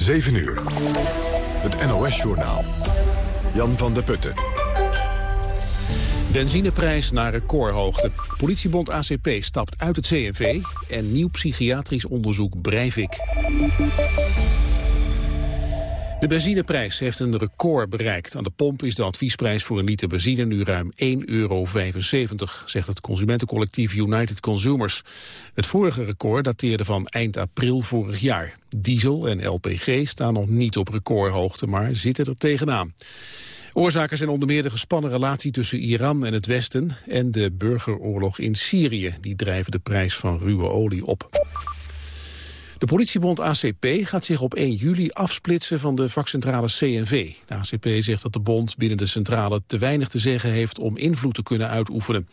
7 uur. Het NOS-journaal. Jan van der Putten. Benzineprijs naar recordhoogte. Politiebond ACP stapt uit het CNV en nieuw psychiatrisch onderzoek Breivik. De benzineprijs heeft een record bereikt. Aan de pomp is de adviesprijs voor een liter benzine nu ruim 1,75 euro, zegt het consumentencollectief United Consumers. Het vorige record dateerde van eind april vorig jaar. Diesel en LPG staan nog niet op recordhoogte, maar zitten er tegenaan. Oorzaken zijn onder meer de gespannen relatie tussen Iran en het Westen en de burgeroorlog in Syrië. Die drijven de prijs van ruwe olie op. De politiebond ACP gaat zich op 1 juli afsplitsen van de vakcentrale CNV. De ACP zegt dat de bond binnen de centrale te weinig te zeggen heeft om invloed te kunnen uitoefenen.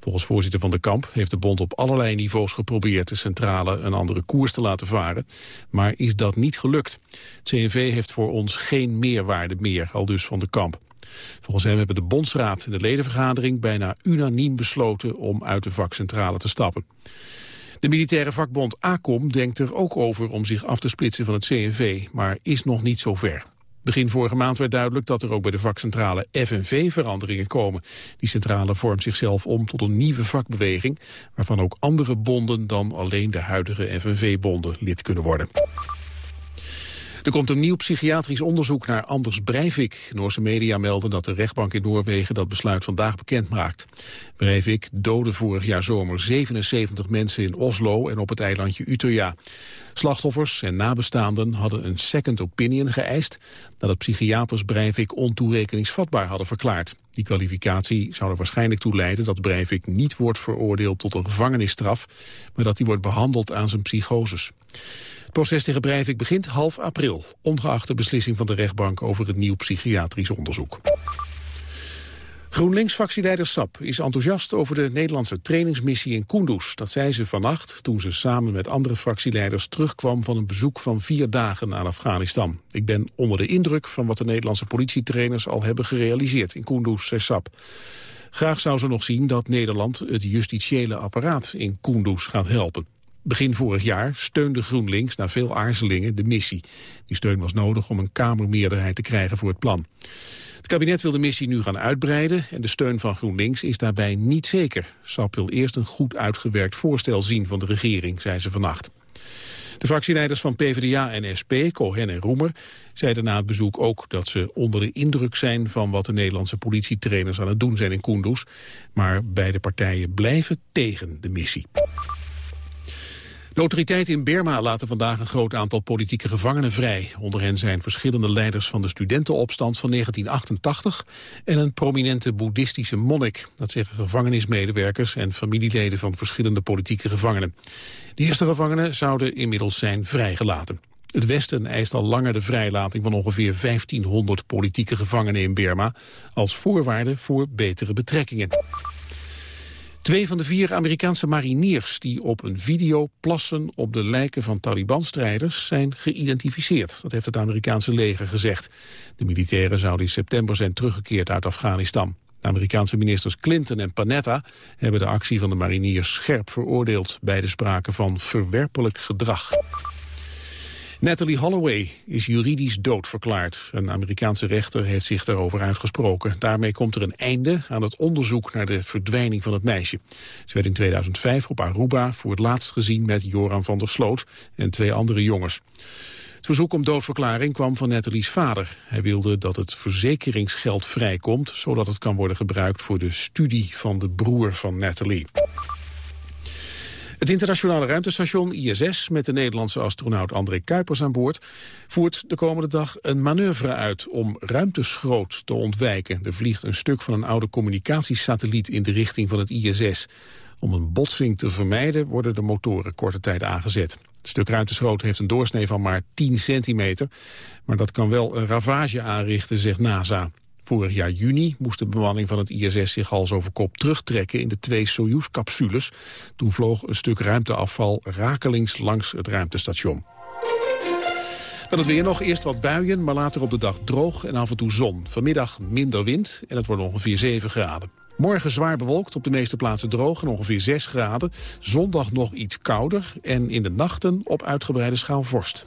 Volgens voorzitter van de kamp heeft de bond op allerlei niveaus geprobeerd de centrale een andere koers te laten varen. Maar is dat niet gelukt. Het CNV heeft voor ons geen meerwaarde meer, al dus van de kamp. Volgens hem hebben de bondsraad en de ledenvergadering bijna unaniem besloten om uit de vakcentrale te stappen. De militaire vakbond ACOM denkt er ook over om zich af te splitsen van het CNV, maar is nog niet zover. Begin vorige maand werd duidelijk dat er ook bij de vakcentrale FNV veranderingen komen. Die centrale vormt zichzelf om tot een nieuwe vakbeweging... waarvan ook andere bonden dan alleen de huidige FNV-bonden lid kunnen worden. Er komt een nieuw psychiatrisch onderzoek naar Anders Breivik. Noorse media melden dat de rechtbank in Noorwegen dat besluit vandaag bekend maakt. Breivik doodde vorig jaar zomer 77 mensen in Oslo en op het eilandje Utøya. Slachtoffers en nabestaanden hadden een second opinion geëist... nadat psychiaters Breivik ontoerekeningsvatbaar hadden verklaard. Die kwalificatie zou er waarschijnlijk toe leiden dat Breivik niet wordt veroordeeld tot een gevangenisstraf... maar dat hij wordt behandeld aan zijn psychoses. Het proces tegen Breivik begint half april, ongeacht de beslissing van de rechtbank over het nieuw psychiatrisch onderzoek. GroenLinks-fractieleider Sap is enthousiast over de Nederlandse trainingsmissie in Kunduz. Dat zei ze vannacht toen ze samen met andere fractieleiders terugkwam van een bezoek van vier dagen aan Afghanistan. Ik ben onder de indruk van wat de Nederlandse politietrainers al hebben gerealiseerd in Kunduz, zei Sap. Graag zou ze nog zien dat Nederland het justitiële apparaat in Kunduz gaat helpen. Begin vorig jaar steunde GroenLinks na veel aarzelingen de missie. Die steun was nodig om een Kamermeerderheid te krijgen voor het plan. Het kabinet wil de missie nu gaan uitbreiden en de steun van GroenLinks is daarbij niet zeker. SAP wil eerst een goed uitgewerkt voorstel zien van de regering, zei ze vannacht. De fractieleiders van PvdA en SP, Cohen en Roemer, zeiden na het bezoek ook dat ze onder de indruk zijn van wat de Nederlandse politietrainers aan het doen zijn in Kunduz. Maar beide partijen blijven tegen de missie. De autoriteiten in Burma laten vandaag een groot aantal politieke gevangenen vrij. Onder hen zijn verschillende leiders van de studentenopstand van 1988 en een prominente boeddhistische monnik. Dat zeggen gevangenismedewerkers en familieleden van verschillende politieke gevangenen. De eerste gevangenen zouden inmiddels zijn vrijgelaten. Het Westen eist al langer de vrijlating van ongeveer 1500 politieke gevangenen in Burma als voorwaarde voor betere betrekkingen. Twee van de vier Amerikaanse mariniers die op een video plassen op de lijken van Taliban-strijders zijn geïdentificeerd. Dat heeft het Amerikaanse leger gezegd. De militairen zouden in september zijn teruggekeerd uit Afghanistan. De Amerikaanse ministers Clinton en Panetta hebben de actie van de mariniers scherp veroordeeld. Beide spraken van verwerpelijk gedrag. Natalie Holloway is juridisch doodverklaard. Een Amerikaanse rechter heeft zich daarover uitgesproken. Daarmee komt er een einde aan het onderzoek naar de verdwijning van het meisje. Ze werd in 2005 op Aruba voor het laatst gezien met Joran van der Sloot en twee andere jongens. Het verzoek om doodverklaring kwam van Natalie's vader. Hij wilde dat het verzekeringsgeld vrijkomt... zodat het kan worden gebruikt voor de studie van de broer van Natalie. Het internationale ruimtestation ISS met de Nederlandse astronaut André Kuipers aan boord voert de komende dag een manoeuvre uit om ruimteschroot te ontwijken. Er vliegt een stuk van een oude communicatiesatelliet in de richting van het ISS. Om een botsing te vermijden worden de motoren korte tijd aangezet. Het stuk ruimteschroot heeft een doorsnee van maar 10 centimeter, maar dat kan wel een ravage aanrichten, zegt NASA. Vorig jaar juni moest de bemanning van het ISS zich hals over kop terugtrekken in de twee Soyuz-capsules. Toen vloog een stuk ruimteafval rakelings langs het ruimtestation. Dan het weer nog. Eerst wat buien, maar later op de dag droog en af en toe zon. Vanmiddag minder wind en het wordt ongeveer 7 graden. Morgen zwaar bewolkt, op de meeste plaatsen droog en ongeveer 6 graden. Zondag nog iets kouder en in de nachten op uitgebreide schaal vorst.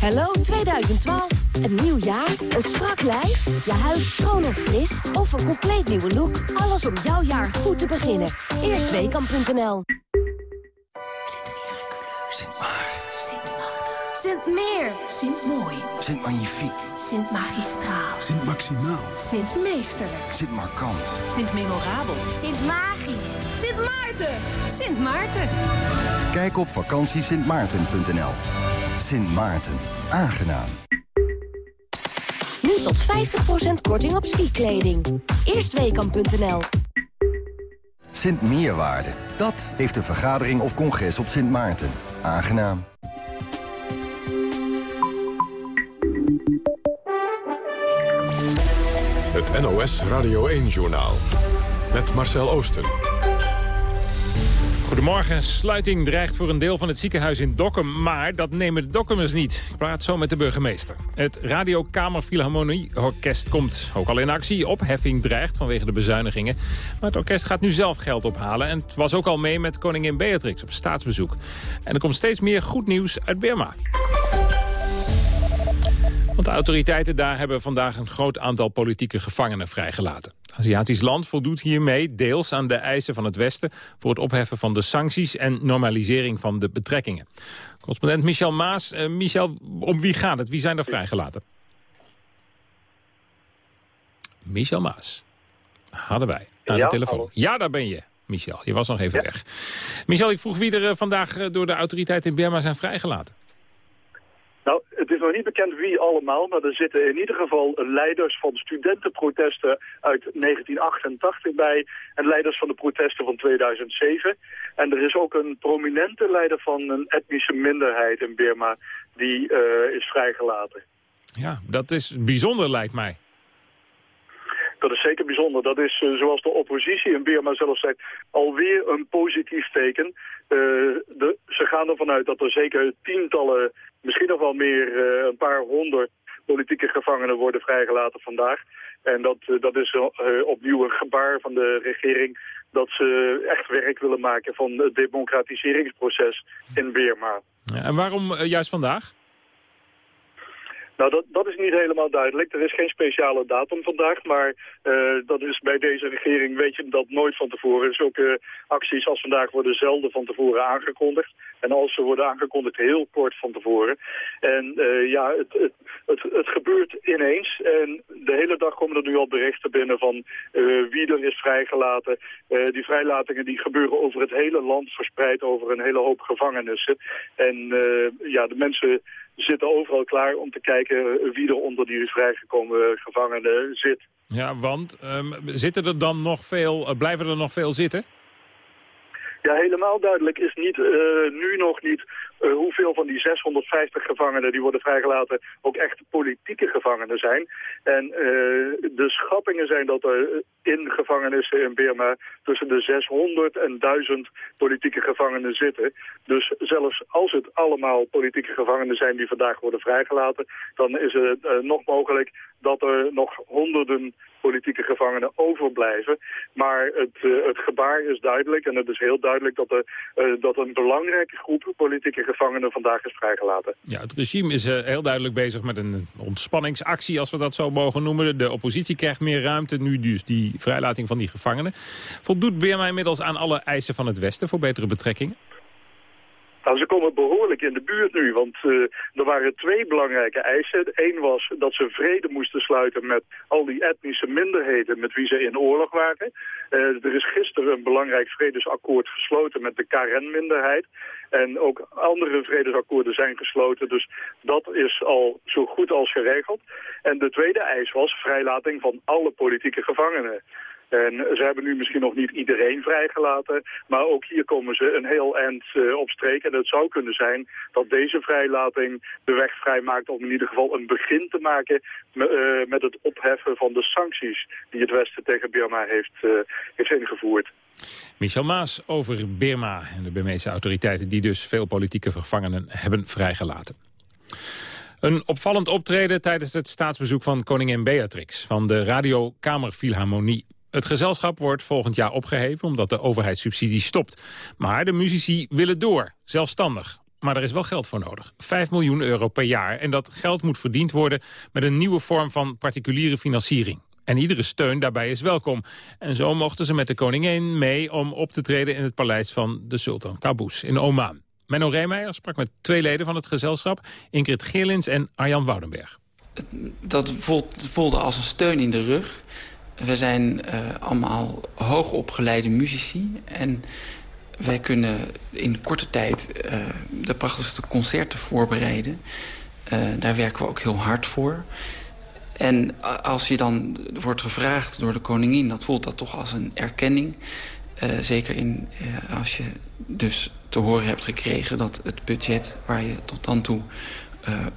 Hallo 2012. Een nieuw jaar, een strak lijf, je huis schoon en fris of een compleet nieuwe look. Alles om jouw jaar goed te beginnen. Eerstweekam.nl Sint Maar. Sint Machtig. Sint Meer. Sint Mooi. Sint Magnifiek. Sint Magistraal. Sint Maximaal. Sint Meesterlijk. Sint Markant. Sint Memorabel. Sint Magisch. Sint Maarten. Sint Maarten. Kijk op vakantiesintmaarten.nl. Sint Maarten. Aangenaam. Nu tot 50% korting op skikleding. Eerstweekam.nl Sint Meerwaarde. Dat heeft een vergadering of congres op Sint Maarten. Aangenaam. Het NOS Radio 1-journaal. Met Marcel Oosten. Goedemorgen. Sluiting dreigt voor een deel van het ziekenhuis in Dokkum. Maar dat nemen de Dokkumers niet. Ik praat zo met de burgemeester. Het Radio Kamer Orkest komt ook al in actie. Opheffing dreigt vanwege de bezuinigingen. Maar het orkest gaat nu zelf geld ophalen. En het was ook al mee met koningin Beatrix op staatsbezoek. En er komt steeds meer goed nieuws uit Burma. Want de autoriteiten daar hebben vandaag een groot aantal politieke gevangenen vrijgelaten. Aziatisch land voldoet hiermee deels aan de eisen van het Westen... voor het opheffen van de sancties en normalisering van de betrekkingen. Correspondent Michel Maas. Uh, Michel, om wie gaat het? Wie zijn er vrijgelaten? Michel Maas. Hadden wij aan de telefoon. Ja, daar ben je, Michel. Je was nog even weg. Michel, ik vroeg wie er uh, vandaag uh, door de autoriteiten in Burma zijn vrijgelaten. Nou, het is nog niet bekend wie allemaal, maar er zitten in ieder geval leiders van studentenprotesten uit 1988 bij en leiders van de protesten van 2007. En er is ook een prominente leider van een etnische minderheid in Burma die uh, is vrijgelaten. Ja, dat is bijzonder lijkt mij. Dat is zeker bijzonder. Dat is, uh, zoals de oppositie in Burma zelf zegt, alweer een positief teken. Uh, de, ze gaan ervan uit dat er zeker tientallen misschien nog wel meer uh, een paar honderd politieke gevangenen worden vrijgelaten vandaag. En dat, uh, dat is uh, opnieuw een gebaar van de regering dat ze echt werk willen maken van het democratiseringsproces in Burma. Ja, en waarom juist vandaag? Nou, dat, dat is niet helemaal duidelijk. Er is geen speciale datum vandaag, maar uh, dat is bij deze regering weet je dat nooit van tevoren. Zulke acties als vandaag worden zelden van tevoren aangekondigd. En als ze worden aangekondigd heel kort van tevoren. En uh, ja, het, het, het, gebeurt ineens. En de hele dag komen er nu al berichten binnen van uh, wie er is vrijgelaten. die vrijlatingen die gebeuren over het hele land, verspreid over een hele hoop gevangenissen. En ja, de mensen zitten overal klaar om te kijken wie er onder die vrijgekomen gevangenen zit. Ja, want um, zitten er dan nog veel, blijven er nog veel zitten? Ja, helemaal duidelijk is niet, uh, nu nog niet uh, hoeveel van die 650 gevangenen die worden vrijgelaten ook echt politieke gevangenen zijn. En uh, de schattingen zijn dat er in gevangenissen in Burma tussen de 600 en 1000 politieke gevangenen zitten. Dus zelfs als het allemaal politieke gevangenen zijn die vandaag worden vrijgelaten, dan is het nog mogelijk dat er nog honderden politieke gevangenen overblijven. Maar het, het gebaar is duidelijk en het is heel duidelijk dat, er, dat een belangrijke groep politieke gevangenen vandaag is vrijgelaten. Ja, het regime is uh, heel duidelijk bezig met een ontspanningsactie, als we dat zo mogen noemen. De oppositie krijgt meer ruimte, nu dus die vrijlating van die gevangenen. Voldoet Burma inmiddels aan alle eisen van het Westen voor betere betrekkingen? Nou, ze komen behoorlijk in de buurt nu, want uh, er waren twee belangrijke eisen. Eén was dat ze vrede moesten sluiten met al die etnische minderheden met wie ze in oorlog waren. Uh, er is gisteren een belangrijk vredesakkoord gesloten met de Karen-minderheid. En ook andere vredesakkoorden zijn gesloten, dus dat is al zo goed als geregeld. En de tweede eis was vrijlating van alle politieke gevangenen. En ze hebben nu misschien nog niet iedereen vrijgelaten, maar ook hier komen ze een heel eind uh, op streek. En het zou kunnen zijn dat deze vrijlating de weg vrijmaakt om in ieder geval een begin te maken uh, met het opheffen van de sancties die het Westen tegen Birma heeft, uh, heeft ingevoerd. Michel Maas over Birma en de Burmeese autoriteiten die dus veel politieke gevangenen hebben vrijgelaten. Een opvallend optreden tijdens het staatsbezoek van koningin Beatrix... van de Radio Kamerfilharmonie. Het gezelschap wordt volgend jaar opgeheven omdat de overheidssubsidie stopt. Maar de muzici willen door, zelfstandig. Maar er is wel geld voor nodig. 5 miljoen euro per jaar. En dat geld moet verdiend worden met een nieuwe vorm van particuliere financiering. En iedere steun daarbij is welkom. En zo mochten ze met de koningin mee om op te treden in het paleis van de sultan Qaboos in Oman. Menno Reemeijer sprak met twee leden van het gezelschap, Ingrid Geerlins en Arjan Woudenberg. Dat voelde als een steun in de rug. We zijn uh, allemaal hoogopgeleide muzici en wij kunnen in korte tijd uh, de prachtigste concerten voorbereiden. Uh, daar werken we ook heel hard voor. En als je dan wordt gevraagd door de koningin... dat voelt dat toch als een erkenning. Zeker in, als je dus te horen hebt gekregen... dat het budget waar je tot dan toe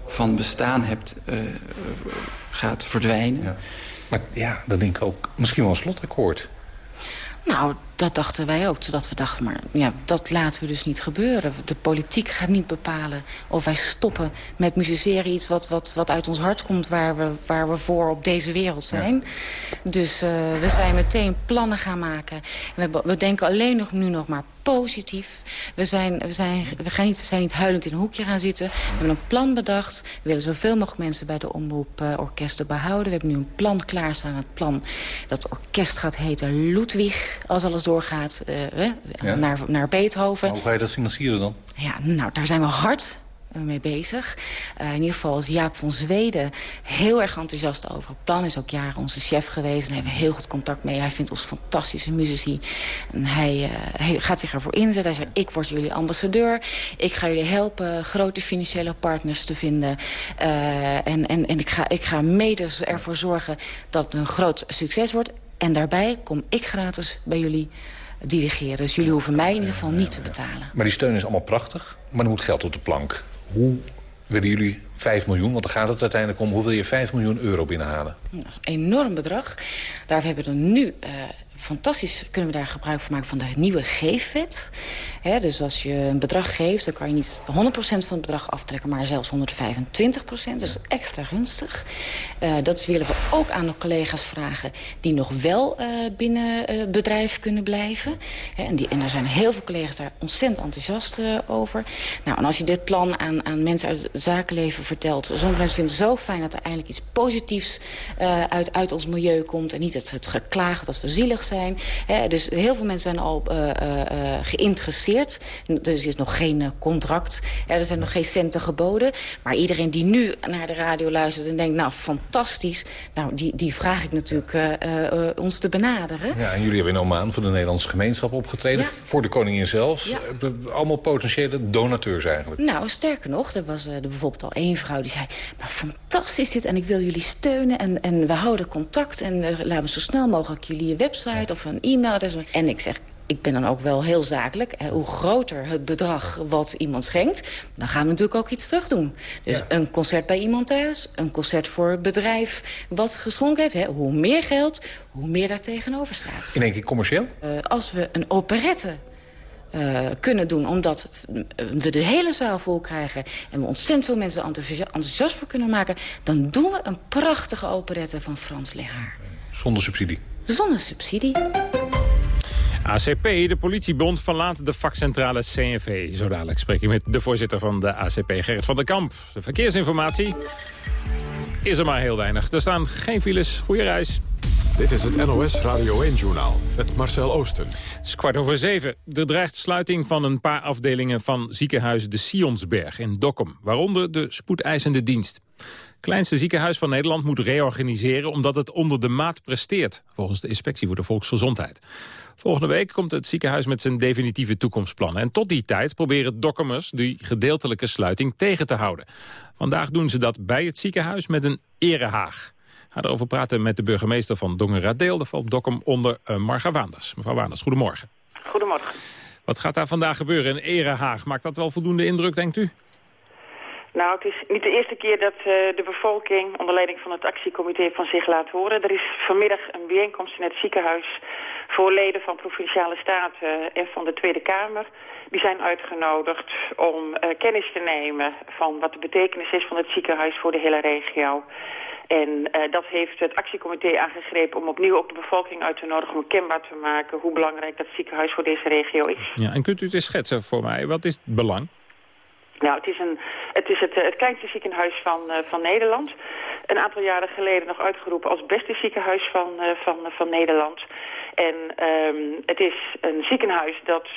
van bestaan hebt... gaat verdwijnen. Ja. Maar ja, dan denk ik ook misschien wel een slotakkoord. Nou, dat dachten wij ook. Zodat we dachten, maar ja, dat laten we dus niet gebeuren. De politiek gaat niet bepalen of wij stoppen met musiceren. Iets wat, wat, wat uit ons hart komt, waar we, waar we voor op deze wereld zijn. Ja. Dus uh, we zijn meteen plannen gaan maken. We, we denken alleen nog nu nog maar positief. We, zijn, we, zijn, we gaan niet, zijn niet huilend in een hoekje gaan zitten. We hebben een plan bedacht. We willen zoveel mogelijk mensen bij de omroeporkesten uh, behouden. We hebben nu een plan klaarstaan. Het plan dat orkest gaat heten Ludwig, als alles doorgaat, uh, ja? naar, naar Beethoven. Maar hoe ga je dat financieren dan? Ja, nou, daar zijn we hard mee bezig. Uh, in ieder geval is Jaap van Zweden heel erg enthousiast over het plan. Is ook jaren onze chef geweest en hebben heel goed contact mee. Hij vindt ons fantastische muzici. En hij, uh, hij, gaat zich ervoor inzetten. Hij zegt, ik word jullie ambassadeur. Ik ga jullie helpen grote financiële partners te vinden. Uh, en en, en ik, ga, ik ga mede ervoor zorgen dat het een groot succes wordt. En daarbij kom ik gratis bij jullie dirigeren. Dus jullie hoeven mij in ieder geval niet te betalen. Maar die steun is allemaal prachtig, maar er moet geld op de plank. Hoe willen jullie 5 miljoen, want daar gaat het uiteindelijk om... hoe wil je 5 miljoen euro binnenhalen? Dat is een enorm bedrag. Daar hebben we nu uh, fantastisch kunnen we daar gebruik van maken van de nieuwe geefwet. He, dus als je een bedrag geeft, dan kan je niet 100% van het bedrag aftrekken... maar zelfs 125%. Dus extra gunstig. Uh, dat willen we ook aan de collega's vragen... die nog wel uh, binnen uh, bedrijf kunnen blijven. He, en, die, er zijn heel veel collega's daar ontzettend enthousiast over. Nou, en als je dit plan aan, aan mensen uit het zakenleven vertelt... sommige mensen vinden het zo fijn dat er eindelijk iets positiefs... uit, uit ons milieu komt en niet het, het geklaag dat we zielig zijn. He, dus heel veel mensen zijn al geïnteresseerd dus er is nog geen contract. Ja, er zijn nog geen centen geboden. Maar iedereen die nu naar de radio luistert en denkt... nou, fantastisch. Nou, die, die vraag ik natuurlijk ons te benaderen. Ja, en jullie hebben in Oman voor de Nederlandse gemeenschap opgetreden. Ja. Voor de koningin zelf. Ja. Allemaal potentiële donateurs eigenlijk. Nou, sterker nog, er was er bijvoorbeeld al één vrouw die zei... maar fantastisch dit en ik wil jullie steunen. En, en we houden contact. En laten we zo snel mogelijk jullie website of een e-mail. En ik zeg, ik ben dan ook wel heel zakelijk. Hoe groter het bedrag wat iemand schenkt... dan gaan we natuurlijk ook iets terug doen. Dus ja. een concert bij iemand thuis, een concert voor het bedrijf... wat geschonken heeft. Hè. Hoe meer geld, hoe meer daar tegenover staat. In één keer commercieel? Uh, als we een operette uh, kunnen doen. Omdat we de hele zaal vol krijgen... en we ontzettend veel mensen enthousiast voor kunnen maken... dan doen we een prachtige operette van Frans Lehaar. Zonder subsidie? Zonder subsidie. ACP, de politiebond, verlaat de vakcentrale CNV. Zo dadelijk spreek ik met de voorzitter van de ACP, Gerrit van der Kamp. De verkeersinformatie is er maar heel weinig. Er staan geen files. Goeie reis. Dit is het NOS Radio 1-journaal met Marcel Oosten. Het is kwart over zeven. Er dreigt sluiting van een paar afdelingen van ziekenhuis de Sionsberg in Dokkum. Waaronder de spoedeisende dienst kleinste ziekenhuis van Nederland moet reorganiseren... omdat het onder de maat presteert, volgens de Inspectie voor de Volksgezondheid. Volgende week komt het ziekenhuis met zijn definitieve toekomstplannen. En tot die tijd proberen dokkemers die gedeeltelijke sluiting tegen te houden. Vandaag doen ze dat bij het ziekenhuis met een erehaag. Ga erover praten met de burgemeester van Dongeradeel. Dat valt Dokkum onder uh, Marga Waanders. Mevrouw Waanders, goedemorgen. Goedemorgen. Wat gaat daar vandaag gebeuren in Erehaag? Maakt dat wel voldoende indruk, denkt u? Nou, het is niet de eerste keer dat uh, de bevolking onder leiding van het actiecomité van zich laat horen. Er is vanmiddag een bijeenkomst in het ziekenhuis voor leden van Provinciale Staten en van de Tweede Kamer. Die zijn uitgenodigd om uh, kennis te nemen van wat de betekenis is van het ziekenhuis voor de hele regio. En uh, dat heeft het actiecomité aangegrepen om opnieuw ook de bevolking uit te nodigen... om kenbaar te maken hoe belangrijk dat ziekenhuis voor deze regio is. Ja, en kunt u het eens schetsen voor mij? Wat is het belang? Nou, het is, een, het, is het, het kleinste ziekenhuis van, uh, van Nederland. Een aantal jaren geleden nog uitgeroepen als beste ziekenhuis van, uh, van, van Nederland. En um, het is een ziekenhuis dat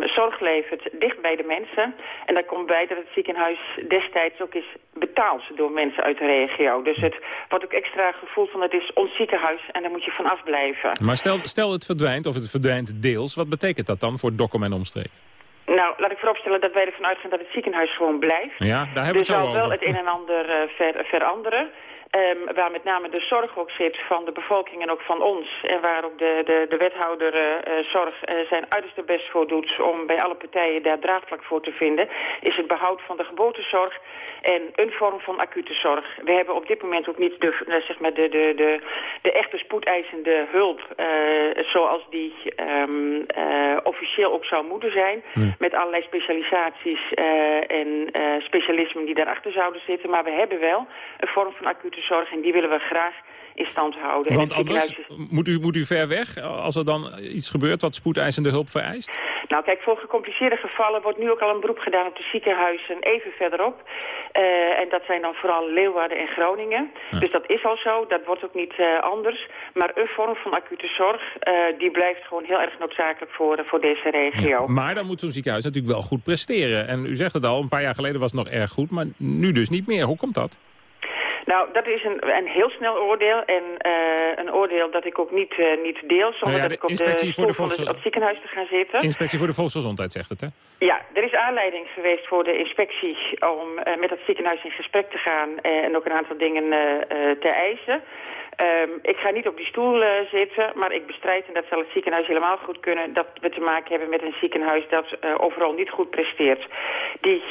zorg levert dicht bij de mensen. En daar komt bij dat het ziekenhuis destijds ook is betaald door mensen uit de regio. Dus het wordt ook extra gevoeld van het is ons ziekenhuis en daar moet je van afblijven. Maar stel, stel het verdwijnt, of het verdwijnt deels, wat betekent dat dan voor Dokkum en omstreken? Nou, laat ik vooropstellen dat wij ervan uitgaan dat het ziekenhuis gewoon blijft. Ja, daar hebben we het zo over. Er zal wel het een en ander uh, ver, veranderen. Um, waar met name de zorg ook zit van de bevolking en ook van ons. En waar ook de, de, de wethouder uh, zorg uh, zijn uiterste best voor doet om bij alle partijen daar draagvlak voor te vinden. Is het behoud van de geboortezorg en een vorm van acute zorg. We hebben op dit moment ook niet de, zeg maar de, de, de, de echte spoedeisende hulp zoals die um, officieel ook zou moeten zijn. Nee. Met allerlei specialisaties en specialismen die daarachter zouden zitten. Maar we hebben wel een vorm van acute zorg en die willen we graag in stand houden. Want anders moet u, moet u ver weg als er dan iets gebeurt wat spoedeisende hulp vereist? Nou kijk, voor gecompliceerde gevallen wordt nu ook al een beroep gedaan op de ziekenhuizen even verderop. Uh, en dat zijn dan vooral Leeuwarden en Groningen. Ja. Dus dat is al zo, dat wordt ook niet uh, anders. Maar een vorm van acute zorg, uh, die blijft gewoon heel erg noodzakelijk voor, voor deze regio. Ja, maar dan moet zo'n ziekenhuis natuurlijk wel goed presteren. En u zegt het al, een paar jaar geleden was het nog erg goed, maar nu dus niet meer. Hoe komt dat? Nou, dat is een, een heel snel oordeel en uh, een oordeel dat ik ook niet, uh, niet deel... zonder nou ja, dat ik op de stoel van het, het ziekenhuis te gaan zitten. Inspectie voor de Volksgezondheid zegt het, hè? Ja, er is aanleiding geweest voor de inspectie om uh, met het ziekenhuis in gesprek te gaan... en ook een aantal dingen te eisen... Um, ik ga niet op die stoel uh, zitten, maar ik bestrijd, en dat zal het ziekenhuis helemaal goed kunnen, dat we te maken hebben met een ziekenhuis dat uh, overal niet goed presteert. Die,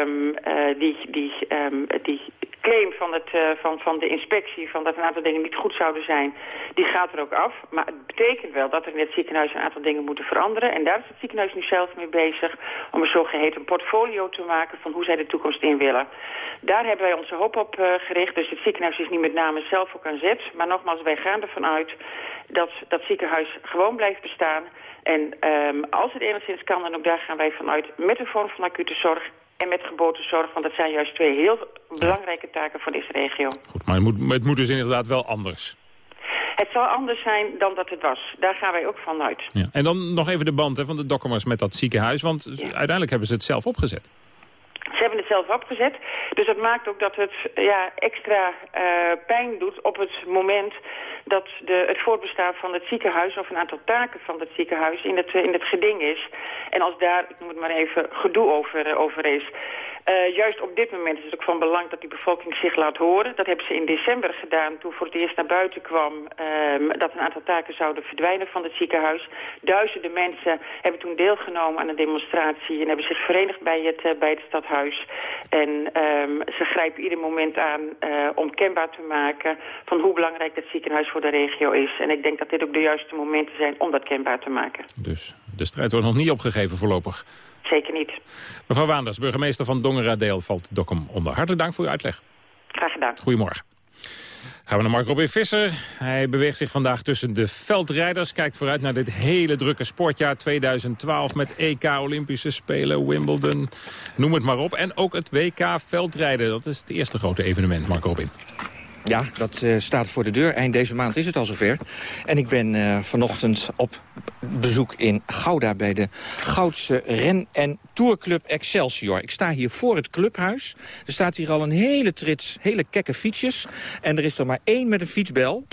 um, uh, die, die, um, die claim van, het, uh, van, van de inspectie, van dat een aantal dingen niet goed zouden zijn, die gaat er ook af. Maar het betekent wel dat er in het ziekenhuis een aantal dingen moeten veranderen. En daar is het ziekenhuis nu zelf mee bezig om een zogeheten portfolio te maken van hoe zij de toekomst in willen. Daar hebben wij onze hoop op uh, gericht. Dus het ziekenhuis is niet met name zelf ook aan zet. Maar nogmaals, wij gaan ervan uit dat dat ziekenhuis gewoon blijft bestaan. En um, als het enigszins kan, dan ook daar gaan wij vanuit met een vorm van acute zorg en met geboortezorg. Want dat zijn juist twee heel belangrijke taken voor deze regio. Goed, maar het moet, het moet dus inderdaad wel anders. Het zal anders zijn dan dat het was. Daar gaan wij ook vanuit. Ja. En dan nog even de band hè, van de Dokkumers met dat ziekenhuis. Want ja. uiteindelijk hebben ze het zelf opgezet. Ze hebben het zelf opgezet. Dus dat maakt ook dat het ja, extra uh, pijn doet op het moment dat de, het voortbestaan van het ziekenhuis... of een aantal taken van het ziekenhuis in het, in het geding is. En als daar, ik noem het maar even, gedoe over, over is... Uh, juist op dit moment is het ook van belang dat die bevolking zich laat horen. Dat hebben ze in december gedaan toen voor het eerst naar buiten kwam... Um, dat een aantal taken zouden verdwijnen van het ziekenhuis. Duizenden mensen hebben toen deelgenomen aan een demonstratie... en hebben zich verenigd bij het, uh, bij het stadhuis. En um, ze grijpen ieder moment aan uh, om kenbaar te maken... van hoe belangrijk het ziekenhuis voor de regio is. En ik denk dat dit ook de juiste momenten zijn om dat kenbaar te maken. Dus de strijd wordt nog niet opgegeven voorlopig? Zeker niet. Mevrouw Waanders, burgemeester van Dongeradeel, valt Dokkum onder. Hartelijk dank voor uw uitleg. Graag gedaan. Goedemorgen. Gaan we naar Mark Robin Visser. Hij beweegt zich vandaag tussen de veldrijders. Kijkt vooruit naar dit hele drukke sportjaar 2012... met EK, Olympische Spelen, Wimbledon, noem het maar op. En ook het WK veldrijden. Dat is het eerste grote evenement, Mark Robin. Ja, dat uh, staat voor de deur. Eind deze maand is het al zover. En ik ben uh, vanochtend op bezoek in Gouda... bij de Goudse ren- en tourclub Excelsior. Ik sta hier voor het clubhuis. Er staat hier al een hele trits, hele kekke fietsjes. En er is er maar één met een fietsbel.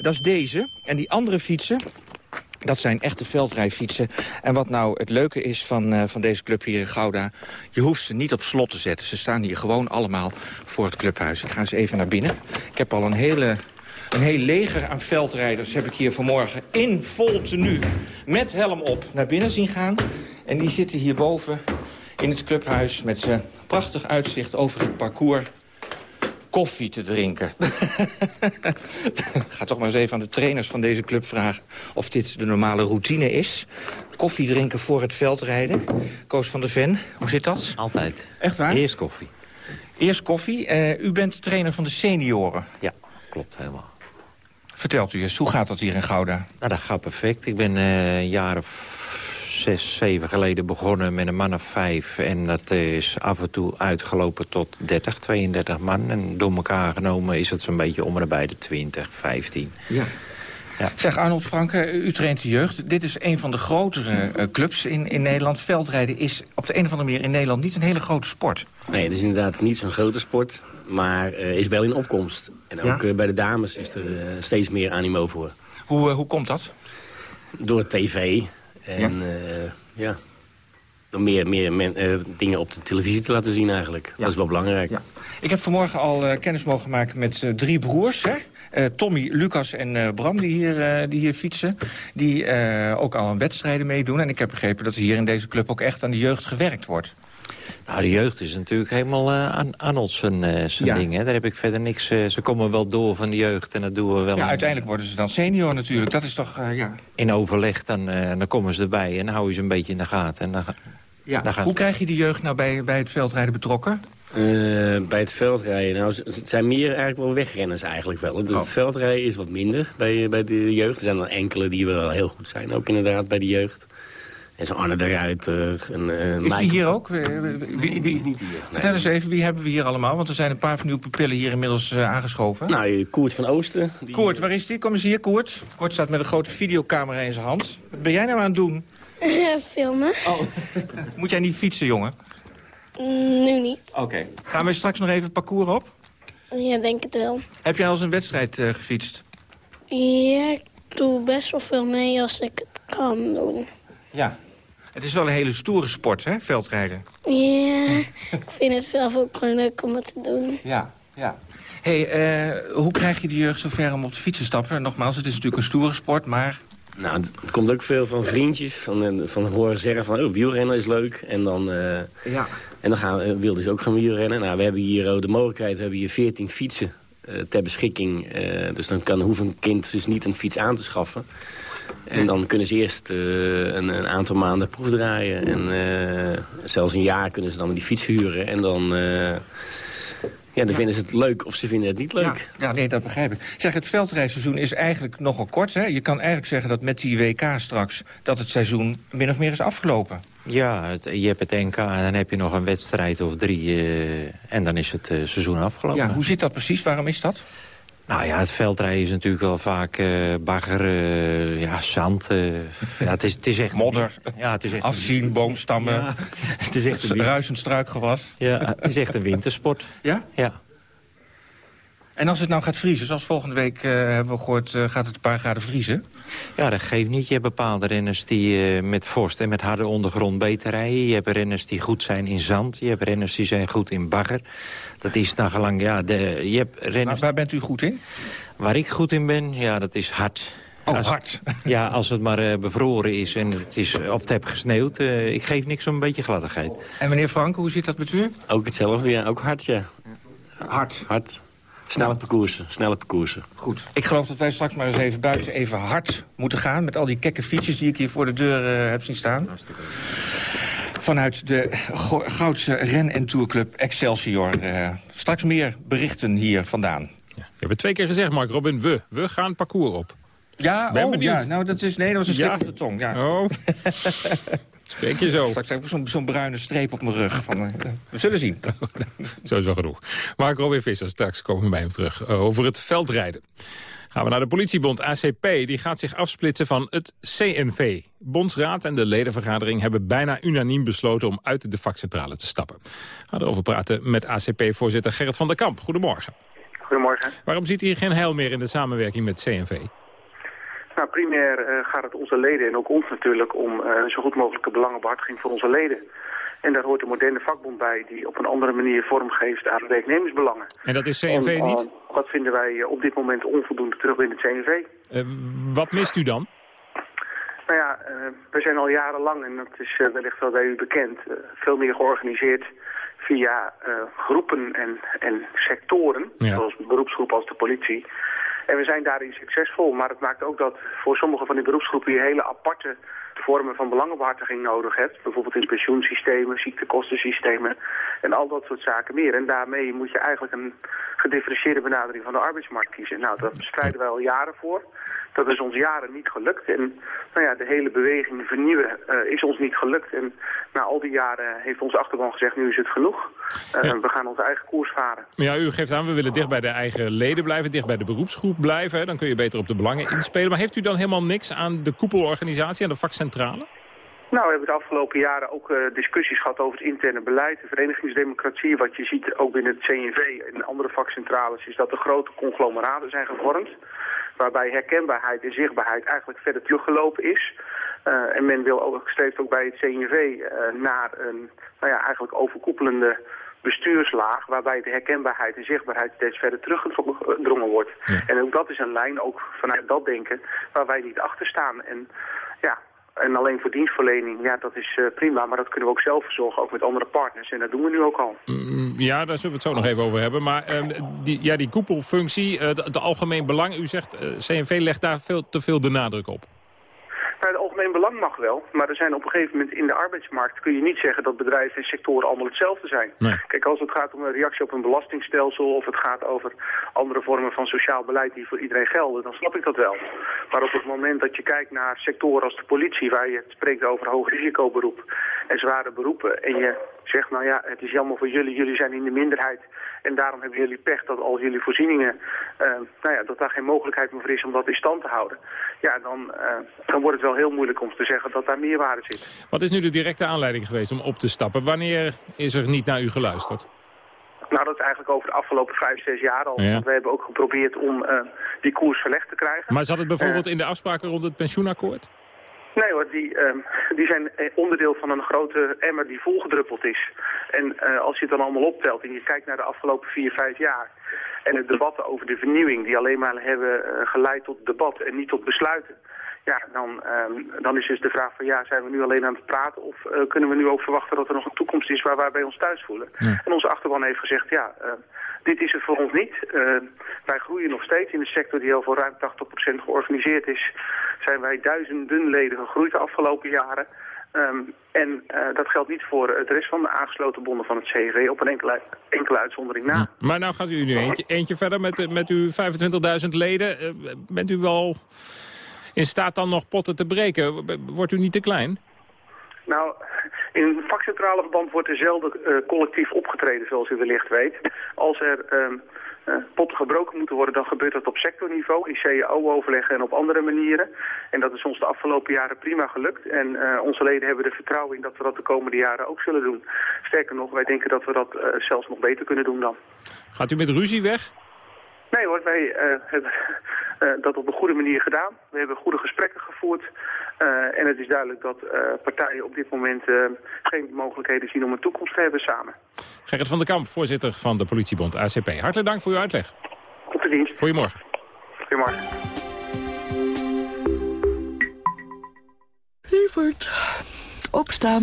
Dat is deze. En die andere fietsen, Dat zijn echte veldrijfietsen. En wat nou het leuke is van, uh, van deze club hier in Gouda... je hoeft ze niet op slot te zetten. Ze staan hier gewoon allemaal voor het clubhuis. Ik ga eens even naar binnen. Ik heb al een hele een heel leger aan veldrijders heb ik hier vanmorgen in vol tenue... met helm op naar binnen zien gaan. En die zitten hierboven in het clubhuis met zijn prachtig uitzicht over het parcours koffie te drinken. Ga toch maar eens even aan de trainers van deze club vragen... of dit de normale routine is. Koffie drinken voor het veldrijden. Koos van der Ven, hoe zit dat? Altijd. Echt waar? Eerst koffie. Eerst koffie. Uh, u bent trainer van de senioren. Ja, klopt helemaal. Vertelt u eens, hoe gaat dat hier in Gouda? Nou, dat gaat perfect. Ik ben uh, een jaar of zes, zeven geleden begonnen met een man of vijf. En dat is af en toe uitgelopen tot 30, 32 man. En door elkaar genomen is het zo'n beetje om en bij de 20, 15. Ja. Ja. Zeg Arnold Franke, u traint de jeugd. Dit is een van de grotere uh, clubs in, in Nederland. Veldrijden is op de een of andere manier in Nederland niet een hele grote sport. Nee, het is inderdaad niet zo'n grote sport. Maar uh, is wel in opkomst. En ook ja? uh, bij de dames is er steeds meer animo voor. Hoe, hoe komt dat? Door tv. En ja, ja door meer, meer men, dingen op de televisie te laten zien eigenlijk. Dat is wel belangrijk. Ik heb vanmorgen al kennis mogen maken met drie broers, hè? Uh, Tommy, Lucas en uh, Bram die hier, uh, die hier fietsen. Die ook al aan wedstrijden meedoen. En ik heb begrepen dat er hier in deze club ook echt aan de jeugd gewerkt wordt. Nou, de jeugd is natuurlijk helemaal aan Arnold zijn, zijn ja. ding. Hè. Daar heb ik verder niks... ze komen wel door van de jeugd en dat doen we wel... Ja, uiteindelijk worden ze dan senior natuurlijk. Dat is toch... ja. In overleg, dan, dan komen ze erbij en dan hou je ze een beetje in de gaten. En dan, ja. dan Hoe krijg je die jeugd nou bij, bij het veldrijden betrokken? Uh, bij het veldrijden, nou, het zijn meer eigenlijk wel wegrenners eigenlijk wel. Dus oh. het veldrijden is wat minder bij, bij de jeugd. Er zijn er enkele die wel heel goed zijn, ook inderdaad bij de jeugd. En zo Arne de Ruiter. En, uh, is die hier ook? Wie, wie, wie, niet hier. Vertel eens even, wie hebben we hier allemaal? Want er zijn een paar van uw pupillen hier inmiddels uh, aangeschoven. Nou, Koert van Oosten. Die... Koert, waar is die? Kom eens hier, Koert. Koert staat met een grote videocamera in zijn hand. Wat ben jij nou aan het doen? filmen. Oh. Moet jij niet fietsen, jongen? Nu niet. Oké. Gaan we straks nog even het parcours op? Ja, denk het wel. Heb jij al eens een wedstrijd uh, gefietst? Ja, ik doe best wel veel mee als ik het kan doen. Ja. Het is wel een hele stoere sport, hè, veldrijden? Ja, ik vind het zelf ook gewoon leuk om het te doen. Ja, ja. hey, uh, hoe krijg je de jeugd zover om op de fiets te stappen? Nogmaals, het is natuurlijk een stoere sport, maar... Nou, het, komt ook veel van vriendjes, van, van horen zeggen van... oh, wielrennen is leuk, en dan... Uh, ja. En dan gaan, wilden ze ook gaan wielrennen. Nou, we hebben hier de mogelijkheid, we hebben hier 14 fietsen uh, ter beschikking. Uh, dus dan kan, hoeft een kind dus niet een fiets aan te schaffen. En dan kunnen ze eerst uh, een, een, aantal maanden proef draaien. En zelfs een jaar kunnen ze dan die fiets huren. En dan... Ja, dan vinden ze het leuk of ze vinden het niet leuk. Ja, ja nee, dat begrijp ik. Zeg, het veldrijseizoen is eigenlijk nogal kort. Hè? Je kan eigenlijk zeggen dat met die WK straks... dat het seizoen min of meer is afgelopen. Ja, het, je hebt het NK en dan heb je nog een wedstrijd of drie... Uh, en dan is het uh, seizoen afgelopen. Ja, hoe zit dat precies? Waarom is dat? Nou ja, het veldrijden is natuurlijk wel vaak uh, bagger, ja, zand. ja, het, is, het is echt... Modder, ja, het is echt afzien, boomstammen, ja, het is echt een ruisend struikgewas. Ja, het is echt een wintersport. Ja? Ja. En als het nou gaat vriezen, zoals volgende week hebben we gehoord... gaat het een paar graden vriezen... Ja, dat geeft niet. Je hebt bepaalde renners die uh, met vorst en met harde ondergrond beter rijden. Je hebt renners die goed zijn in zand. Je hebt renners die zijn goed in bagger. Dat is nagelang, ja, de, je hebt renners... Maar waar bent u goed in? Waar ik goed in ben, ja, dat is hard. Oh, als, hard. Ja, als het maar uh, bevroren is en het is, of het heeft gesneeuwd. Uh, ik geef niks om een beetje gladdigheid. En meneer Frank, hoe zit dat met u? Ook hetzelfde, ja. Ook hard, ja. Hard? Hard. Snelle parcoursen, snelle parcoursen. Goed. Ik geloof dat wij straks maar eens even buiten even hard moeten gaan... met al die kekke fietsjes die ik hier voor de deur uh, heb zien staan. Vanuit de Goudse ren- en tourclub Excelsior. Uh, straks meer berichten hier vandaan. Ja, je hebt het twee keer gezegd, Mark Robin. We. We gaan parcours op. Ja, ben oh, ja, nou dat is, nee, dat was een ja. op de tong. Ja. Oh. Spreek je zo. Straks heb ik zo'n zo bruine streep op mijn rug. Van, uh, we zullen zien. zo is wel genoeg. Mark Robin Visser, straks komen we bij hem terug uh, over het veldrijden. Gaan we naar de politiebond ACP. Die gaat zich afsplitsen van het CNV. Bondsraad en de ledenvergadering hebben bijna unaniem besloten... om uit de vakcentrale te stappen. We gaan erover praten met ACP-voorzitter Gerrit van der Kamp. Goedemorgen. Goedemorgen. Waarom ziet hier geen heil meer in de samenwerking met CNV? Nou, primair uh, gaat het onze leden en ook ons natuurlijk om uh, zo goed mogelijke belangenbehartiging voor onze leden. En daar hoort een moderne vakbond bij die op een andere manier vormgeeft aan werknemersbelangen. En dat is CNV en, niet? Dat vinden wij op dit moment onvoldoende terug in het CNV. wat mist u dan? Nou ja, we zijn al jarenlang, en dat is wellicht wel bij u bekend, veel meer georganiseerd via groepen en, en sectoren, ja. zoals beroepsgroepen als de politie. En we zijn daarin succesvol, maar het maakt ook dat voor sommige van die beroepsgroepen je hele aparte vormen van belangenbehartiging nodig hebt. Bijvoorbeeld in pensioensystemen, ziektekostensystemen en al dat soort zaken meer. En daarmee moet je eigenlijk een gedifferentieerde benadering van de arbeidsmarkt kiezen. Nou, daar strijden wij al jaren voor. Dat is ons jaren niet gelukt. En nou ja, de hele beweging vernieuwen uh, is ons niet gelukt. En na al die jaren heeft onze achterban gezegd, nu is het genoeg. Uh, ja. We gaan onze eigen koers varen. Ja, u geeft aan, we willen dicht bij de eigen leden blijven, dicht bij de beroepsgroep blijven. Dan kun je beter op de belangen inspelen. Maar heeft u dan helemaal niks aan de koepelorganisatie, aan de vakcentrale? Nou, we hebben de afgelopen jaren ook uh, discussies gehad over het interne beleid, de verenigingsdemocratie. Wat je ziet ook binnen het CNV en andere vakcentrales is dat er grote conglomeraten zijn gevormd waarbij herkenbaarheid en zichtbaarheid eigenlijk verder teruggelopen is. Uh, en men wil ook, streeft ook bij het CNV uh, naar een nou ja, eigenlijk overkoepelende bestuurslaag... waarbij de herkenbaarheid en zichtbaarheid steeds verder teruggedrongen wordt. Ja. En ook dat is een lijn, ook vanuit dat denken, waar wij niet achter staan. En en alleen voor dienstverlening, ja, dat is uh, prima. Maar dat kunnen we ook zelf verzorgen, ook met andere partners. En dat doen we nu ook al. Mm, ja, daar zullen we het zo nog even over hebben. Maar uh, die, ja, die koepelfunctie, het algemeen belang... u zegt, CNV legt daar veel te veel de nadruk op. Algemeen belang mag wel, maar er zijn op een gegeven moment in de arbeidsmarkt... kun je niet zeggen dat bedrijven en sectoren allemaal hetzelfde zijn. Nee. Kijk, als het gaat om een reactie op een belastingstelsel... of het gaat over andere vormen van sociaal beleid die voor iedereen gelden... dan snap ik dat wel. Maar op het moment dat je kijkt naar sectoren als de politie... waar je spreekt over hoog risicoberoep en zware beroepen... en je zegt, nou ja, het is jammer voor jullie, jullie zijn in de minderheid... en daarom hebben jullie pech dat al jullie voorzieningen... Uh, nou ja, dat daar geen mogelijkheid meer voor is om dat in stand te houden. Ja, dan, uh, dan wordt het wel heel moeilijk om te zeggen dat daar meerwaarde zit. Wat is nu de directe aanleiding geweest om op te stappen? Wanneer is er niet naar u geluisterd? Nou, dat is eigenlijk over de afgelopen vijf, zes jaar al. Ja. Want we hebben ook geprobeerd om uh, die koers verlegd te krijgen. Maar zat het bijvoorbeeld in de afspraken rond het pensioenakkoord? Nee hoor, die, uh, die zijn onderdeel van een grote emmer die volgedruppeld is. En uh, als je het dan allemaal optelt en je kijkt naar de afgelopen vier, vijf jaar... en de debatten over de vernieuwing die alleen maar hebben uh, geleid tot debat en niet tot besluiten... Ja, dan, um, dan is dus de vraag van ja, zijn we nu alleen aan het praten of uh, kunnen we nu ook verwachten dat er nog een toekomst is waar wij bij ons thuis voelen? Ja. En onze achterban heeft gezegd ja, uh, dit is het voor ons niet. Uh, wij groeien nog steeds in een sector die al voor ruim 80% georganiseerd is. Zijn wij duizenden leden gegroeid de afgelopen jaren. Um, en uh, dat geldt niet voor de rest van de aangesloten bonden van het CV op een enkele, enkele uitzondering na. Ja. Maar nou gaat u nu eentje, eentje verder met, met uw 25.000 leden. Uh, bent u wel in staat dan nog potten te breken? Wordt u niet te klein? Nou, in vakcentrale verband wordt er zelden uh, collectief opgetreden, zoals u wellicht weet. Als er um, uh, potten gebroken moeten worden, dan gebeurt dat op sectorniveau, in CAO-overleggen en op andere manieren. En dat is ons de afgelopen jaren prima gelukt. En uh, onze leden hebben er vertrouwen in dat we dat de komende jaren ook zullen doen. Sterker nog, wij denken dat we dat zelfs nog beter kunnen doen dan. Gaat u met ruzie weg? Nee hoor, wij uh, hebben uh, dat op een goede manier gedaan. We hebben goede gesprekken gevoerd. Uh, en het is duidelijk dat partijen op dit moment geen mogelijkheden zien om een toekomst te hebben samen. Gerrit van der Kamp, voorzitter van de politiebond ACP. Hartelijk dank voor uw uitleg. Tot de dienst. Goedemorgen. Goedemorgen. Lieverd, opstaan.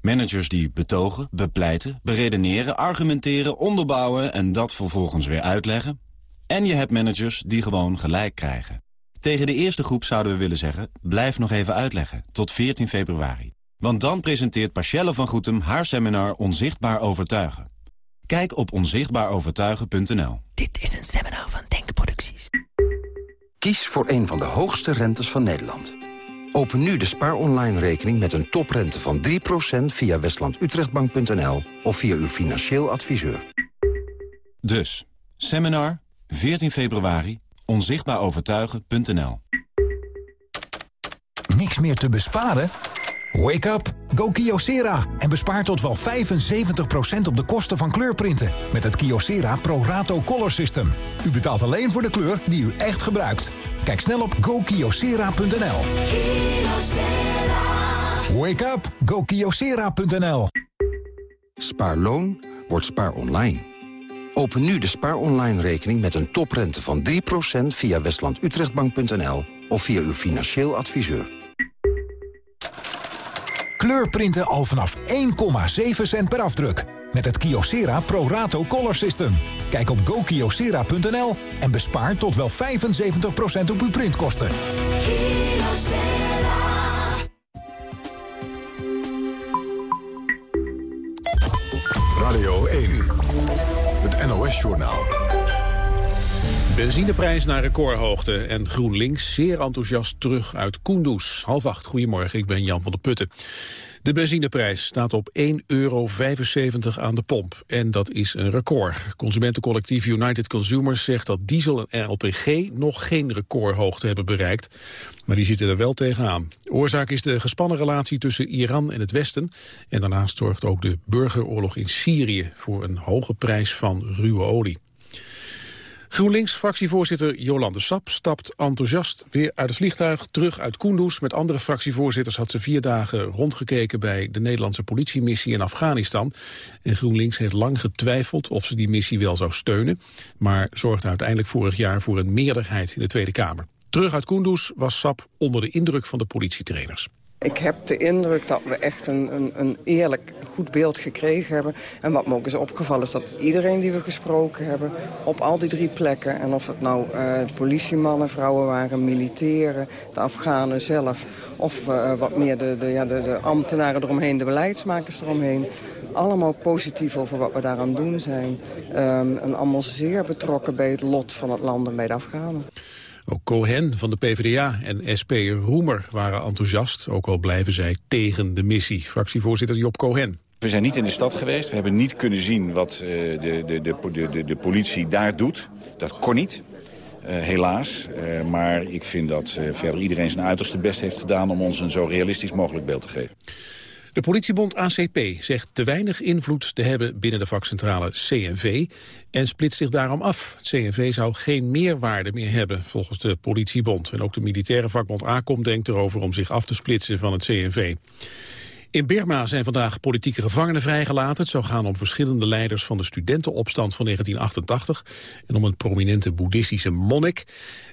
Managers die betogen, bepleiten, beredeneren, argumenteren, onderbouwen... en dat vervolgens weer uitleggen. En je hebt managers die gewoon gelijk krijgen. Tegen de eerste groep zouden we willen zeggen... blijf nog even uitleggen, tot 14 februari. Want dan presenteert Pachelle van Goetem haar seminar Onzichtbaar Overtuigen. Kijk op onzichtbaarovertuigen.nl. Dit is een seminar van Denkproducties. Kies voor een van de hoogste rentes van Nederland. Open nu de Spaar Online rekening met een toprente van 3% via westlandutrechtbank.nl of via uw financieel adviseur. Dus, seminar, 14 februari, onzichtbaarovertuigen.nl Niks meer te besparen? Wake up! Go Kyocera en bespaar tot wel 75% op de kosten van kleurprinten... met het Kyocera Pro Rato Color System. U betaalt alleen voor de kleur die u echt gebruikt. Kijk snel op gokyocera.nl. Wake up! Go Kyocera.nl. Spaarloon wordt spaar online. Open nu de Spaar Online rekening met een toprente van 3% via westlandutrechtbank.nl of via uw financieel adviseur. Kleurprinten al vanaf 1,7 cent per afdruk. Met het Kyocera Pro Rato Color System. Kijk op gokyocera.nl en bespaar tot wel 75% op uw printkosten. Radio 1, het NOS-journaal. Benzineprijs naar recordhoogte en GroenLinks zeer enthousiast terug uit Kunduz. Half acht, goedemorgen, ik ben Jan van der Putten. De benzineprijs staat op 1,75 euro aan de pomp. En dat is een record. Consumentencollectief United Consumers zegt dat diesel en LPG nog geen recordhoogte hebben bereikt. Maar die zitten er wel tegenaan. Oorzaak is de gespannen relatie tussen Iran en het Westen. En daarnaast zorgt ook de burgeroorlog in Syrië voor een hoge prijs van ruwe olie. GroenLinks-fractievoorzitter Jolande Sap stapt enthousiast weer uit het vliegtuig terug uit Kunduz. Met andere fractievoorzitters had ze vier dagen rondgekeken bij de Nederlandse politiemissie in Afghanistan. En GroenLinks heeft lang getwijfeld of ze die missie wel zou steunen, maar zorgde uiteindelijk vorig jaar voor een meerderheid in de Tweede Kamer. Terug uit Kunduz was Sap onder de indruk van de politietrainers. Ik heb de indruk dat we echt een, een, een, eerlijk, goed beeld gekregen hebben. En wat me ook is opgevallen is dat iedereen die we gesproken hebben... op al die drie plekken, en of het nou uh, politiemannen, vrouwen waren... militairen, de Afghanen zelf... of uh, wat meer de, de, ja, de, de, ambtenaren eromheen, de beleidsmakers eromheen... allemaal positief over wat we daaraan doen zijn. Um, en allemaal zeer betrokken bij het lot van het land en bij de Afghanen. Ook Cohen van de PvdA en SP Roemer waren enthousiast, ook al blijven zij tegen de missie. Fractievoorzitter Job Cohen. We zijn niet in de stad geweest. We hebben niet kunnen zien wat de, de, de, de, de politie daar doet. Dat kon niet. Uh, helaas. Uh, maar ik vind dat verder iedereen zijn uiterste best heeft gedaan... om ons een zo realistisch mogelijk beeld te geven. De politiebond ACP zegt te weinig invloed te hebben binnen de vakcentrale CNV en splitst zich daarom af. Het CNV zou geen meerwaarde meer hebben volgens de politiebond. En ook de militaire vakbond ACOM denkt erover om zich af te splitsen van het CNV. In Birma zijn vandaag politieke gevangenen vrijgelaten. Het zou gaan om verschillende leiders van de studentenopstand van 1988... en om een prominente boeddhistische monnik.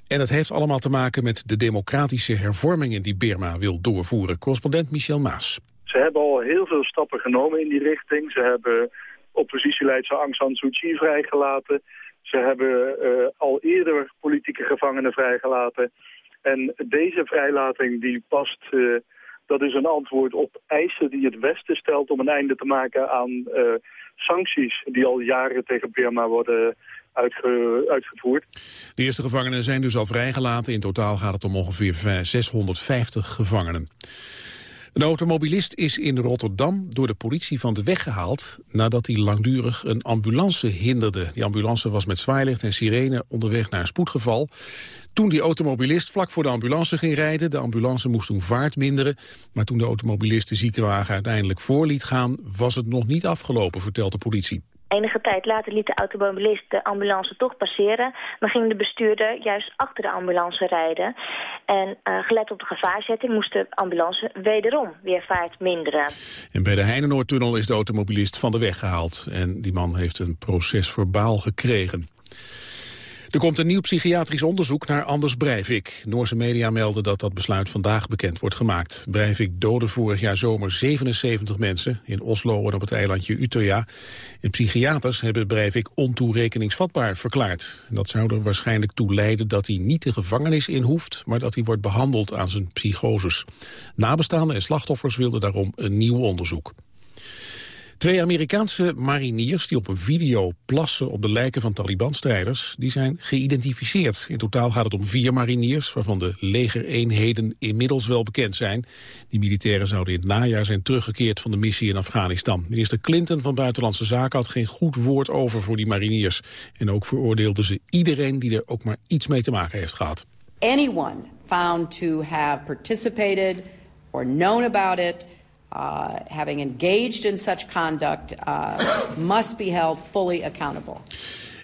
En het heeft allemaal te maken met de democratische hervormingen die Birma wil doorvoeren. Correspondent Michel Maas. Ze hebben al heel veel stappen genomen in die richting. Ze hebben oppositieleidster Aung San Suu Kyi vrijgelaten. Ze hebben uh, al eerder politieke gevangenen vrijgelaten. En deze vrijlating die past, uh, dat is een antwoord op eisen die het Westen stelt om een einde te maken aan uh, sancties die al jaren tegen Burma worden Uitge uitgevoerd. De eerste gevangenen zijn dus al vrijgelaten. In totaal gaat het om ongeveer 650 gevangenen. Een automobilist is in Rotterdam door de politie van de weg gehaald... nadat hij langdurig een ambulance hinderde. Die ambulance was met zwaailicht en sirene onderweg naar een spoedgeval. Toen die automobilist vlak voor de ambulance ging rijden... de ambulance moest toen vaart minderen... maar toen de automobilist de ziekenwagen uiteindelijk voor liet gaan... was het nog niet afgelopen, vertelt de politie. Enige tijd later liet de automobilist de ambulance toch passeren... maar ging de bestuurder juist achter de ambulance rijden. En uh, gelet op de gevaarzetting moest de ambulance wederom weer vaart minderen. En bij de Heinenoordtunnel is de automobilist van de weg gehaald. En die man heeft een proces verbaal gekregen. Er komt een nieuw psychiatrisch onderzoek naar Anders Breivik. Noorse media melden dat dat besluit vandaag bekend wordt gemaakt. Breivik doodde vorig jaar zomer 77 mensen in Oslo en op het eilandje Utøya. En psychiaters hebben Breivik ontoerekeningsvatbaar verklaard. Dat zou er waarschijnlijk toe leiden dat hij niet de gevangenis in hoeft... maar dat hij wordt behandeld aan zijn psychoses. Nabestaanden en slachtoffers wilden daarom een nieuw onderzoek. Twee Amerikaanse mariniers die op een video plassen op de lijken van Taliban-strijders, die zijn geïdentificeerd. In totaal gaat het om vier mariniers, waarvan de legereenheden inmiddels wel bekend zijn. Die militairen zouden in het najaar zijn teruggekeerd van de missie in Afghanistan. Minister Clinton van Buitenlandse Zaken had geen goed woord over voor die mariniers. En ook veroordeelde ze iedereen die er ook maar iets mee te maken heeft gehad. Anyone found to have participated or known about it uh, having engaged in such conduct uh, must be held fully accountable.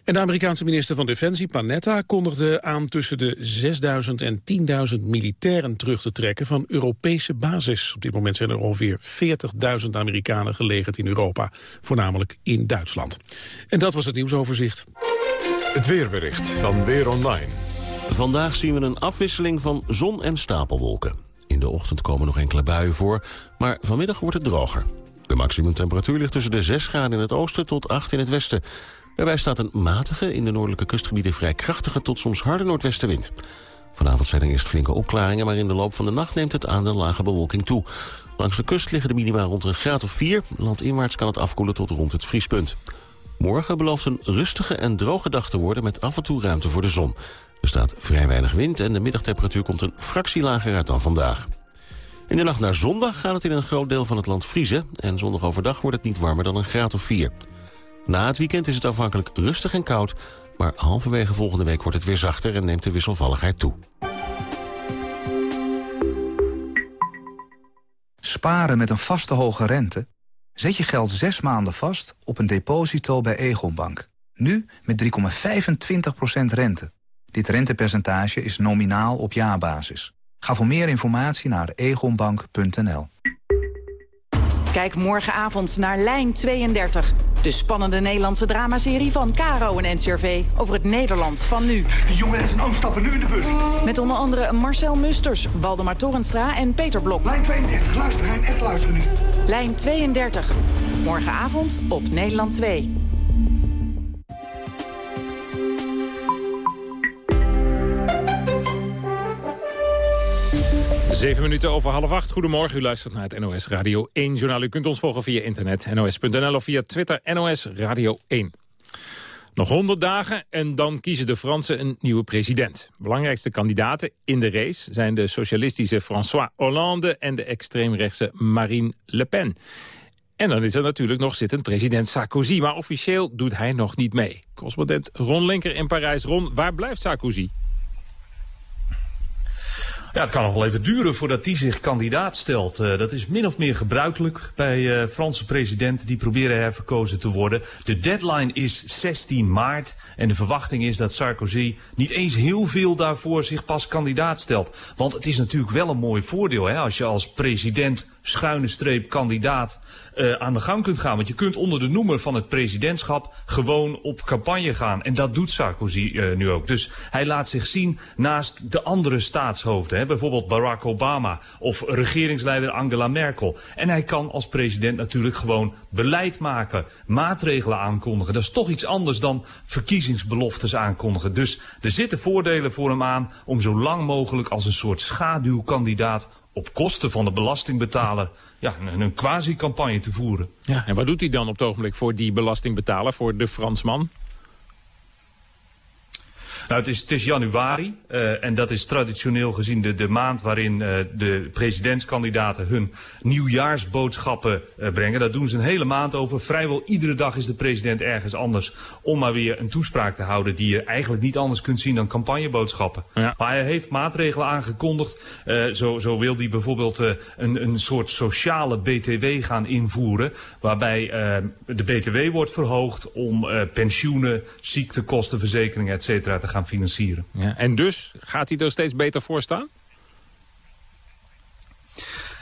En de Amerikaanse minister van Defensie, Panetta, kondigde aan tussen de 6.000 en 10.000 militairen terug te trekken van Europese basis. Op dit moment zijn er ongeveer 40.000 Amerikanen gelegerd in Europa, voornamelijk in Duitsland. En dat was het nieuwsoverzicht. Het weerbericht van Weer Online. Vandaag zien we een afwisseling van zon en stapelwolken. In de ochtend komen nog enkele buien voor, maar vanmiddag wordt het droger. De maximumtemperatuur ligt tussen de 6 graden in het oosten tot 8 in het westen. Daarbij staat een matige, in de noordelijke kustgebieden vrij krachtige tot soms harde noordwestenwind. Vanavond zijn er eerst flinke opklaringen, maar in de loop van de nacht neemt het aandeel lage bewolking toe. Langs de kust liggen de minima rond een graad of 4. Landinwaarts kan het afkoelen tot rond het vriespunt. Morgen belooft een rustige en droge dag te worden met af en toe ruimte voor de zon. Er staat vrij weinig wind en de middagtemperatuur komt een fractie lager uit dan vandaag. In de nacht naar zondag gaat het in een groot deel van het land vriezen... en zondag overdag wordt het niet warmer dan een graad of 4. Na het weekend is het afhankelijk rustig en koud... maar halverwege volgende week wordt het weer zachter en neemt de wisselvalligheid toe. Sparen met een vaste hoge rente? Zet je geld zes maanden vast op een deposito bij Egonbank. Nu met 3,25% rente. Dit rentepercentage is nominaal op jaarbasis. Ga voor meer informatie naar egonbank.nl. Kijk morgenavond naar Lijn 32. De spannende Nederlandse dramaserie van Caro en NCRV over het Nederland van nu. De jongen en zijn oom stappen nu in de bus. Met onder andere Marcel Musters, Waldemar Torenstra en Peter Blok. Lijn 32, luister Hein, echt luisteren nu. Lijn 32. Morgenavond op Nederland 2. Zeven minuten over half acht. Goedemorgen, u luistert naar het NOS Radio 1 journaal. U kunt ons volgen via internet, nos.nl of via Twitter, NOS Radio 1. Nog 100 dagen en dan kiezen de Fransen een nieuwe president. Belangrijkste kandidaten in de race zijn de socialistische François Hollande... en de extreemrechtse Marine Le Pen. En dan is er natuurlijk nog zittend president Sarkozy. Maar officieel doet hij nog niet mee. Correspondent Ron Linker in Parijs. Ron, waar blijft Sarkozy? Ja, het kan nog wel even duren voordat die zich kandidaat stelt. Uh, dat is min of meer gebruikelijk bij uh, Franse presidenten die proberen herverkozen te worden. De deadline is 16 maart en de verwachting is dat Sarkozy niet eens heel veel daarvoor zich pas kandidaat stelt. Want het is natuurlijk wel een mooi voordeel hè, als je als president schuine streep kandidaat uh, aan de gang kunt gaan. Want je kunt onder de noemer van het presidentschap gewoon op campagne gaan. En dat doet Sarkozy uh, nu ook. Dus hij laat zich zien naast de andere staatshoofden. Hè, bijvoorbeeld Barack Obama of regeringsleider Angela Merkel. En hij kan als president natuurlijk gewoon beleid maken. Maatregelen aankondigen. Dat is toch iets anders dan verkiezingsbeloftes aankondigen. Dus er zitten voordelen voor hem aan om zo lang mogelijk als een soort schaduwkandidaat op kosten van de belastingbetaler ja, een, een quasi-campagne te voeren. Ja, en wat doet hij dan op het ogenblik voor die belastingbetaler, voor de Fransman? Nou, het is, het is januari uh, en dat is traditioneel gezien de, de maand waarin uh, de presidentskandidaten hun nieuwjaarsboodschappen uh, brengen. Daar doen ze een hele maand over. Vrijwel iedere dag is de president ergens anders om maar weer een toespraak te houden die je eigenlijk niet anders kunt zien dan campagneboodschappen. Ja. Maar hij heeft maatregelen aangekondigd. zo, zo wil hij bijvoorbeeld een, een soort sociale BTW gaan invoeren waarbij de BTW wordt verhoogd om pensioenen, ziektekostenverzekeringen, et cetera te gaan financieren. Ja, en dus gaat hij er steeds beter voor staan?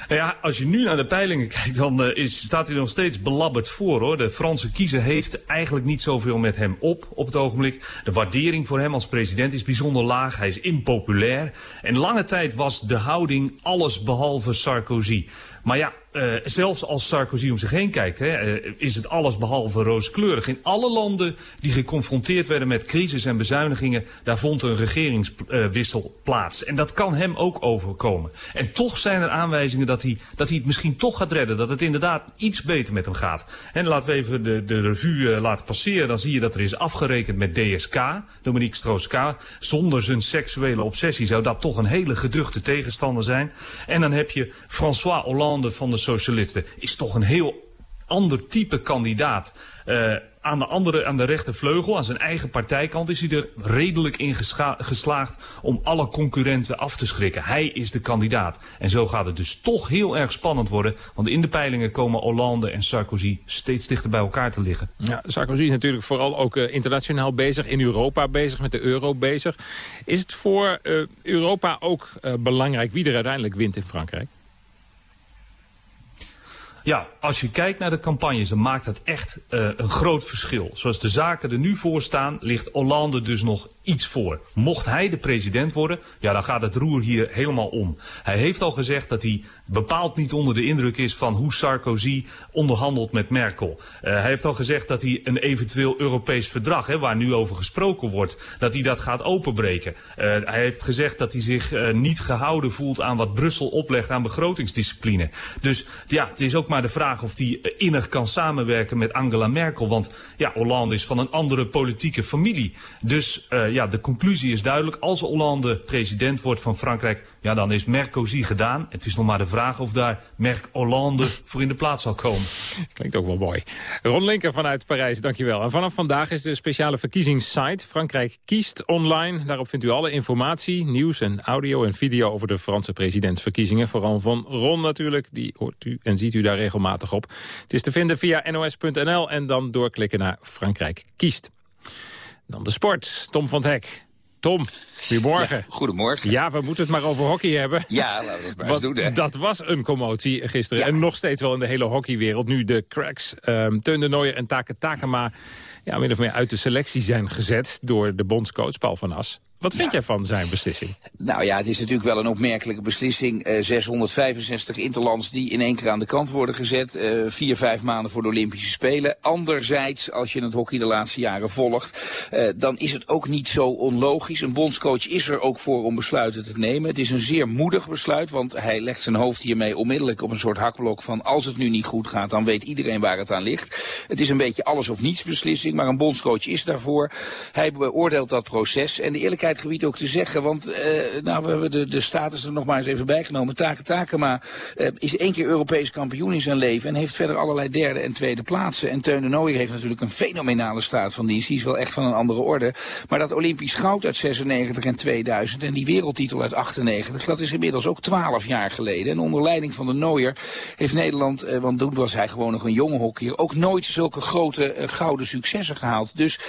Nou ja, als je nu naar de peilingen kijkt, dan uh, is, staat hij nog steeds belabberd voor. hoor. De Franse kiezer heeft eigenlijk niet zoveel met hem op op het ogenblik. De waardering voor hem als president is bijzonder laag. Hij is impopulair. En lange tijd was de houding alles behalve Sarkozy. Maar ja, uh, zelfs als Sarkozy om zich heen kijkt, hè, uh, is het alles behalve rooskleurig. In alle landen die geconfronteerd werden met crisis en bezuinigingen, daar vond een regeringswissel uh, plaats. En dat kan hem ook overkomen. En toch zijn er aanwijzingen dat hij, dat hij het misschien toch gaat redden. Dat het inderdaad iets beter met hem gaat. En laten we even de, de revue laten passeren. Dan zie je dat er is afgerekend met DSK, Dominique Strauss-Kaan. Zonder zijn seksuele obsessie zou dat toch een hele geduchte tegenstander zijn. En dan heb je François Hollande van de Socialisten. Is toch een heel ander type kandidaat. Uh, aan de andere, aan de rechtervleugel, aan zijn eigen partijkant, is hij er redelijk in geslaagd om alle concurrenten af te schrikken. Hij is de kandidaat. En zo gaat het dus toch heel erg spannend worden. Want in de peilingen komen Hollande en Sarkozy steeds dichter bij elkaar te liggen. Ja, Sarkozy is natuurlijk vooral ook uh, internationaal bezig, in Europa bezig, met de euro bezig. Is het voor uh, Europa ook belangrijk wie er uiteindelijk wint in Frankrijk? Ja, als je kijkt naar de campagnes, dan maakt dat echt uh, een groot verschil. Zoals de zaken er nu voor staan, ligt Hollande dus nog voor. Mocht hij de president worden, ja, dan gaat het roer hier helemaal om. Hij heeft al gezegd dat hij bepaald niet onder de indruk is van hoe Sarkozy onderhandelt met Merkel. Uh, hij heeft al gezegd dat hij een eventueel Europees verdrag, hè, waar nu over gesproken wordt, dat hij dat gaat openbreken. Uh, hij heeft gezegd dat hij zich uh, niet gehouden voelt aan wat Brussel oplegt aan begrotingsdiscipline. Dus ja, het is ook maar de vraag of hij innig kan samenwerken met Angela Merkel. Want ja, Hollande is van een andere politieke familie. Dus uh, ja, de conclusie is duidelijk. Als Hollande president wordt van Frankrijk, ja, dan is Mercozy gedaan. Het is nog maar de vraag of daar Merk Hollande voor in de plaats zal komen. Klinkt ook wel mooi. Ron Linker vanuit Parijs, dankjewel. En vanaf vandaag is de speciale verkiezingssite Frankrijk kiest online. Daarop vindt u alle informatie, nieuws en audio en video over de Franse presidentsverkiezingen. Vooral van Ron natuurlijk, die hoort u en ziet u daar regelmatig op. Het is te vinden via nos.nl en dan doorklikken naar Frankrijk kiest. Dan de sport. Tom van het Hek. Tom, goedemorgen. Ja, goedemorgen. Ja, we moeten het maar over hockey hebben. Ja, laten we het maar eens doen. Hè. Dat was een commotie gisteren. Ja. En nog steeds wel in de hele hockeywereld. Nu de cracks, um, Teun de Nooijer en Take Takema... Ja, min of meer uit de selectie zijn gezet door de bondscoach Paul van As. Wat vind ja. jij van zijn beslissing? Nou ja, het is natuurlijk wel een opmerkelijke beslissing. Uh, 665 interlands die in één keer aan de kant worden gezet. Uh, vier, vijf maanden voor de Olympische Spelen. Anderzijds, als je het hockey de laatste jaren volgt... Uh, dan is het ook niet zo onlogisch. Een bondscoach is er ook voor om besluiten te nemen. Het is een zeer moedig besluit, want hij legt zijn hoofd hiermee onmiddellijk op een soort hakblok van... als het nu niet goed gaat, dan weet iedereen waar het aan ligt. Het is een beetje alles of niets beslissing, maar een bondscoach is daarvoor. Hij beoordeelt dat proces en de eerlijkheid gebied ook te zeggen. Want uh, nou, we hebben de, de status er nog maar eens even bijgenomen. Take Takema uh, is één keer Europees kampioen in zijn leven. En heeft verder allerlei derde en tweede plaatsen. En Teun de Nooijer heeft natuurlijk een fenomenale staat van dienst. Die is wel echt van een andere orde. Maar dat Olympisch goud uit 96 en 2000 en die wereldtitel uit 98. Dat is inmiddels ook 12 jaar geleden. En onder leiding van de Nooijer heeft Nederland, uh, want toen was hij gewoon nog een jonge hockeyer. Ook nooit zulke grote gouden successen gehaald. Dus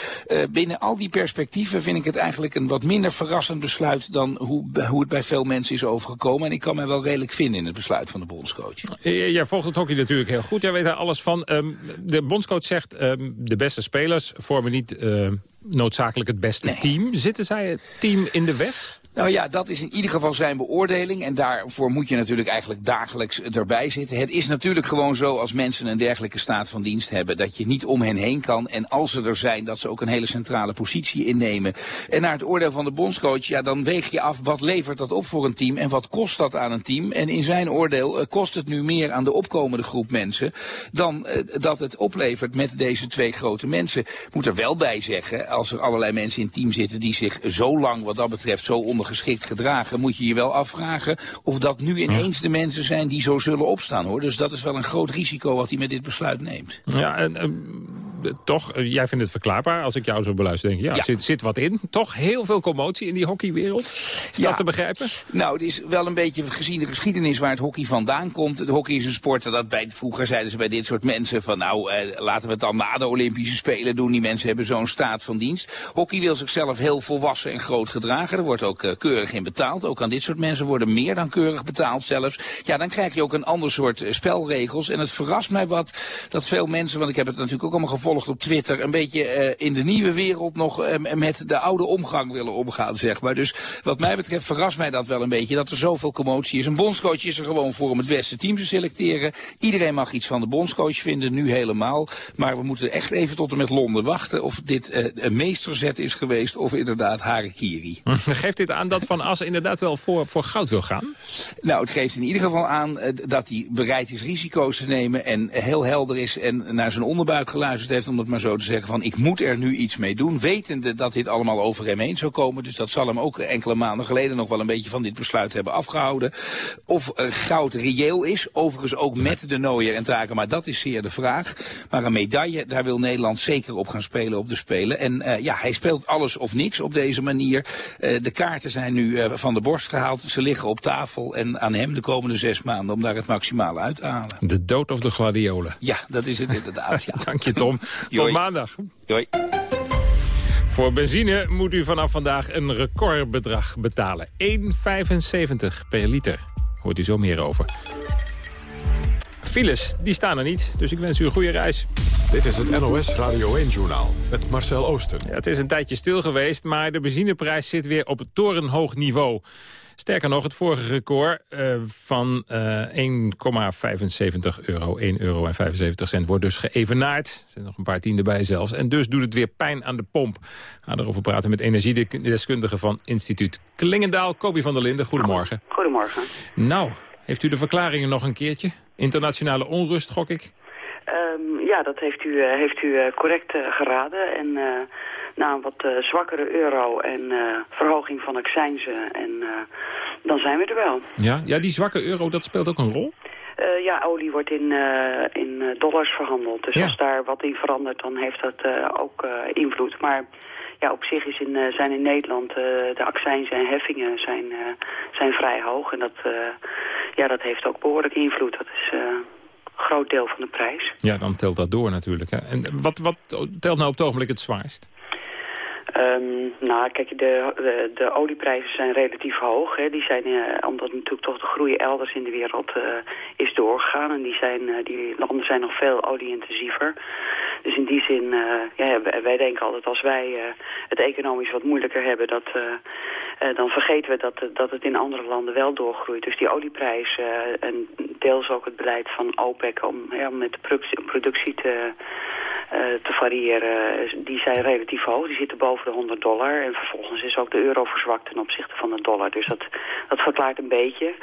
binnen al die perspectieven vind ik het eigenlijk een wat minder verrassend besluit dan hoe, hoe het bij veel mensen is overgekomen. En ik kan mij wel redelijk vinden in het besluit van de bondscoach. Jij volgt het hockey natuurlijk heel goed. Jij weet daar alles van. Um, de bondscoach zegt um, de beste spelers vormen niet uh, noodzakelijk het beste nee. team. Zitten zij het team in de weg? Nou ja, dat is in ieder geval zijn beoordeling. En daarvoor moet je natuurlijk eigenlijk dagelijks erbij zitten. Het is natuurlijk gewoon zo als mensen een dergelijke staat van dienst hebben... dat je niet om hen heen kan. En als ze er zijn, dat ze ook een hele centrale positie innemen. En naar het oordeel van de bondscoach, ja, dan weeg je af... wat levert dat op voor een team en wat kost dat aan een team? En in zijn oordeel uh, kost het nu meer aan de opkomende groep mensen... dan uh, dat het oplevert met deze twee grote mensen. Ik moet er wel bij zeggen, als er allerlei mensen in het team zitten... die zich zo lang wat dat betreft zo onder geschikt gedragen, moet je je wel afvragen of dat nu ineens de mensen zijn die zo zullen opstaan. hoor. Dus dat is wel een groot risico wat hij met dit besluit neemt. Ja, en, um, toch, uh, jij vindt het verklaarbaar als ik jou zo beluister. Denk je, ja, ja. Zit, zit wat in. Toch heel veel commotie in die hockeywereld. Is ja. dat te begrijpen? Nou, het is wel een beetje gezien de geschiedenis waar het hockey vandaan komt. De hockey is een sport dat bij, vroeger zeiden ze bij dit soort mensen van nou, uh, laten we het dan na de Olympische Spelen doen. Die mensen hebben zo'n staat van dienst. Hockey wil zichzelf heel volwassen en groot gedragen. Er wordt ook keurig in betaald. Ook aan dit soort mensen worden meer dan keurig betaald zelfs. Ja, dan krijg je ook een ander soort spelregels. En het verrast mij wat dat veel mensen, want ik heb het natuurlijk ook allemaal gevolgd volgt op Twitter, een beetje eh, in de nieuwe wereld nog eh, met de oude omgang willen omgaan, zeg maar. Dus wat mij betreft verrast mij dat wel een beetje, dat er zoveel commotie is. Een bondscoach is er gewoon voor om het beste team te selecteren. Iedereen mag iets van de bondscoach vinden, nu helemaal. Maar we moeten echt even tot en met Londen wachten of dit uh, een meesterzet is geweest of inderdaad Harakiri. Geeft dit aan dat Van As inderdaad wel voor, voor goud wil gaan? Nou, het geeft in ieder geval aan dat hij bereid is risico's te nemen en heel helder is en naar zijn onderbuik geluisterd heeft, om het maar zo te zeggen, van ik moet er nu iets mee doen, wetende dat dit allemaal over hem heen zou komen. Dus dat zal hem ook enkele maanden geleden nog wel een beetje van dit besluit hebben afgehouden. Of uh, goud reëel is, overigens ook met de Nooier en Taken, maar dat is zeer de vraag. Maar een medaille, daar wil Nederland zeker op gaan spelen op de Spelen. En uh, ja, hij speelt alles of niks op deze manier. Uh, de kaarten zijn nu van de borst gehaald, ze liggen op tafel en aan hem de komende zes maanden om daar het maximale uit te halen. De dood of de gladiolen. Ja, dat is het inderdaad. Ja. Dank je Tom. Tot maandag. Joi. Voor benzine moet u vanaf vandaag een recordbedrag betalen. 1,75 per liter. Hoort u zo meer over. Files, die staan er niet, dus ik wens u een goede reis. Dit is het NOS Radio 1-journaal met Marcel Ooster. Ja, het is een tijdje stil geweest, maar de benzineprijs zit weer op het torenhoog niveau. Sterker nog, het vorige record uh, van uh, 1,75 euro, 1,75 euro en 75 cent, wordt dus geëvenaard. Er zijn nog een paar tienden bij zelfs. En dus doet het weer pijn aan de pomp. We gaan erover praten met energiedeskundige van instituut Klingendaal, Kobi van der Linden. Goedemorgen. Goedemorgen. Nou, heeft u de verklaringen nog een keertje? Internationale onrust, gok ik? Um, ja, dat heeft u, uh, heeft u correct geraden. En na een wat zwakkere euro en verhoging van accijnzen, en dan zijn we er wel. Ja, ja, die zwakke euro, dat speelt ook een rol? Ja, olie wordt in, in dollars verhandeld. Dus ja. als daar wat in verandert, dan heeft dat ook invloed. Maar ja, op zich is in, zijn in Nederland de accijnsen en heffingen zijn, zijn vrij hoog. En dat, ja, dat heeft ook behoorlijk invloed. Dat is een groot deel van de prijs. Ja, dan telt dat door natuurlijk. Hè. En wat, wat telt nou op het ogenblik het zwaarst? Um, nou, kijk, de, de, de, olieprijzen zijn relatief hoog. Hè. Die zijn, uh, omdat natuurlijk toch de groei elders in de wereld uh, is doorgegaan. En die, zijn, uh, die landen zijn nog veel olie-intensiever. Dus in die zin, ja, wij denken altijd als wij het economisch wat moeilijker hebben... Dat, dan vergeten we dat, dat het in andere landen wel doorgroeit. Dus die olieprijs en deels ook het beleid van OPEC om ja, met de productie te te variëren, die zijn relatief hoog. Die zitten boven de 100 dollar. En vervolgens is ook de euro verzwakt ten opzichte van de dollar. Dus dat, dat verklaart een beetje.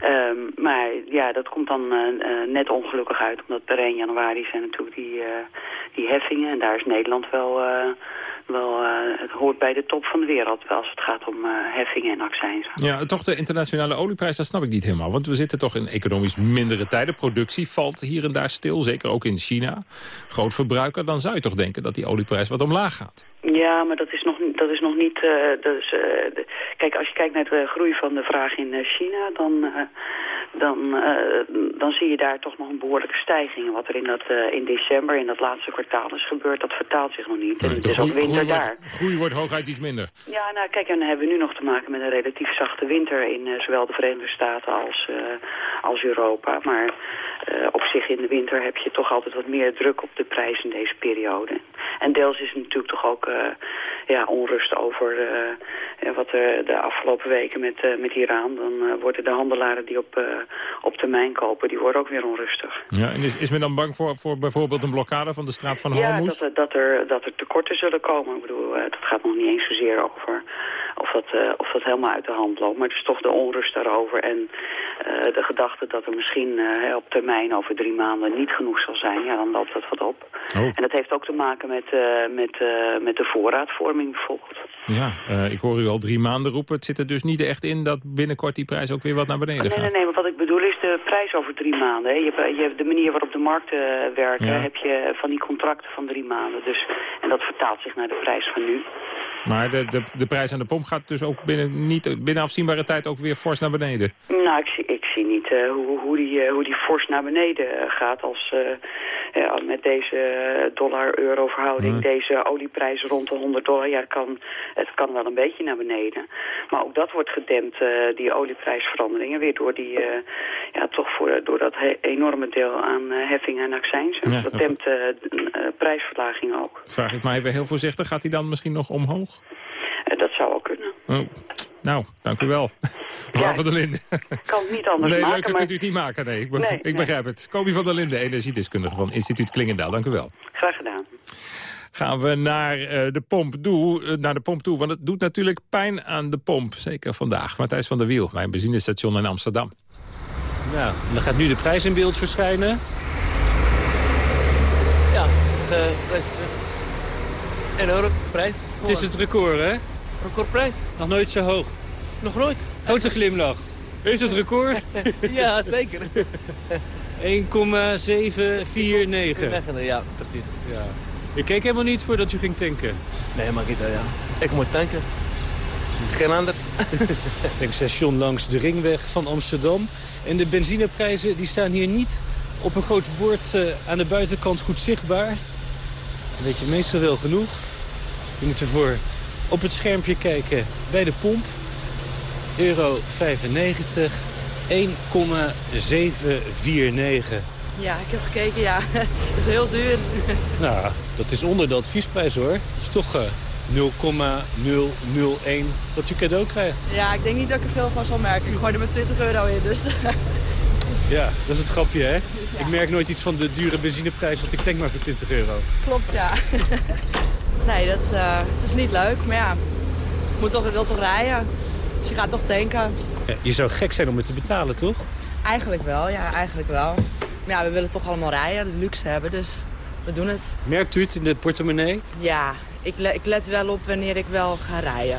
Ja. Um, maar ja, dat komt dan uh, uh, net ongelukkig uit. Omdat per 1 januari zijn natuurlijk die, die heffingen. En daar is Nederland wel wel, uh, het hoort bij de top van de wereld als het gaat om uh, heffingen en accijnzen. Ja, toch de internationale olieprijs, dat snap ik niet helemaal. Want we zitten toch in economisch mindere tijden. Productie valt hier en daar stil, zeker ook in China. Groot verbruiker, dan zou je toch denken dat die olieprijs wat omlaag gaat. Ja, maar dat is nog, dat is nog niet... Uh, dat is, de, kijk, als je kijkt naar de groei van de vraag in China... dan dan, uh, dan zie je daar toch nog een behoorlijke stijging. Wat er in, dat, in december, in dat laatste kwartaal is gebeurd, dat vertaalt zich nog niet. En het is ook winter groei daar. Wordt, groei wordt hooguit iets minder. Ja, nou kijk, en dan hebben we nu nog te maken met een relatief zachte winter in zowel de Verenigde Staten als, als Europa. Maar op zich in de winter heb je toch altijd wat meer druk op de prijs in deze periode. En deels is het natuurlijk toch ook ja, onrust over wat er de afgelopen weken met, met Iran. Dan worden de handelaren die op op termijn kopen, die worden ook weer onrustig. Ja, en is, is men dan bang voor, voor bijvoorbeeld een blokkade van de straat van Hormuz? Ja, dat, dat, er, dat er tekorten zullen komen. Ik bedoel, dat gaat nog niet eens zozeer over of dat, uh, of dat helemaal uit de hand loopt. Maar het is toch de onrust daarover en uh, de gedachte dat er misschien op termijn over drie maanden niet genoeg zal zijn. Ja, dan loopt dat wat op. Oh. En dat heeft ook te maken met, met, met de voorraadvorming bijvoorbeeld. Ja, ik hoor u al drie maanden roepen. Het zit er dus niet echt in dat binnenkort die prijs ook weer wat naar beneden nee, gaat. Nee, nee, maar wat ik bedoel is de prijs over drie maanden. Hè. Je, hebt, je hebt de manier waarop de markten werken, ja. heb je van die contracten van drie maanden. Dus, en dat vertaalt zich naar de prijs van nu. Maar de, de, de prijs aan de pomp gaat dus ook binnen, niet, binnen afzienbare tijd ook weer fors naar beneden? Nou, ik zie, ik zie niet uh, hoe, hoe, die, uh, hoe die fors naar beneden gaat als, uh, Ja, met deze dollar-euro verhouding, Hmm. deze olieprijs rond de 100 dollar, ja, het kan, het kan wel een beetje naar beneden. Maar ook dat wordt gedempt, eh, die olieprijsveranderingen, weer door, die, eh, ja, toch voor, door dat enorme deel aan eh, heffingen en accijnsen. Ja, dat dempt eh, eh, prijsverlaging ook. Vraag ik maar even heel voorzichtig. Gaat hij dan misschien nog omhoog? Eh, dat zou wel kunnen. Oh. Nou, dank u wel. Mevrouw van der Linden. kan het niet anders nee, maken, leuker maar- kunt u het niet maken. Nee, ik, be- Nee, ik nee. begrijp het. Kobi van der Linden, energiedeskundige van instituut Klingendaal. Dank u wel. Graag gedaan. Gaan we naar, eh, de pomp toe, eh, naar de pomp toe, want het doet natuurlijk pijn aan de pomp. Zeker vandaag. Matthijs van der Wiel, mijn benzinestation in Amsterdam. Nou, dan gaat nu de prijs in beeld verschijnen. Ja, het is prijs, eh, enorm prijs. Het is het record, hè? Recordprijs. Nog nooit zo hoog. Nog nooit. Grote glimlach. Is het record? ja, zeker. 1,749. Ja, precies. Ja. U keek helemaal niet voordat u ging tanken? Nee, maar ik, ja. ik moet tanken. Geen anders. tankstation langs de ringweg van Amsterdam. En de benzineprijzen die staan hier niet op een groot bord eh, aan de buitenkant goed zichtbaar. Dat weet je meestal wel genoeg. Je moet ervoor op het schermpje kijken bij de pomp. Euro 95, 1,749. Ja, ik heb gekeken, ja. dat is heel duur. Nou, dat is onder de adviesprijs hoor. Dat is toch eh, 0,001 wat u cadeau krijgt. Ja, ik denk niet dat ik er veel van zal merken. Ik gooi er maar 20 euro in, dus... Ja, dat is het grapje hè. Ik merk nooit iets van de dure benzineprijs, want ik tank maar voor 20 euro. Klopt, ja. Nee, dat eh, het is niet leuk, maar ja. Je moet toch, je wilt toch rijden. Dus je gaat toch tanken. Ja, je zou gek zijn om het te betalen, toch? Eigenlijk wel, ja, eigenlijk wel. Maar ja, we willen toch allemaal rijden, de luxe hebben, dus we doen het. Merkt u het in de portemonnee? Ja, ik, le- ik let wel op wanneer ik wel ga rijden.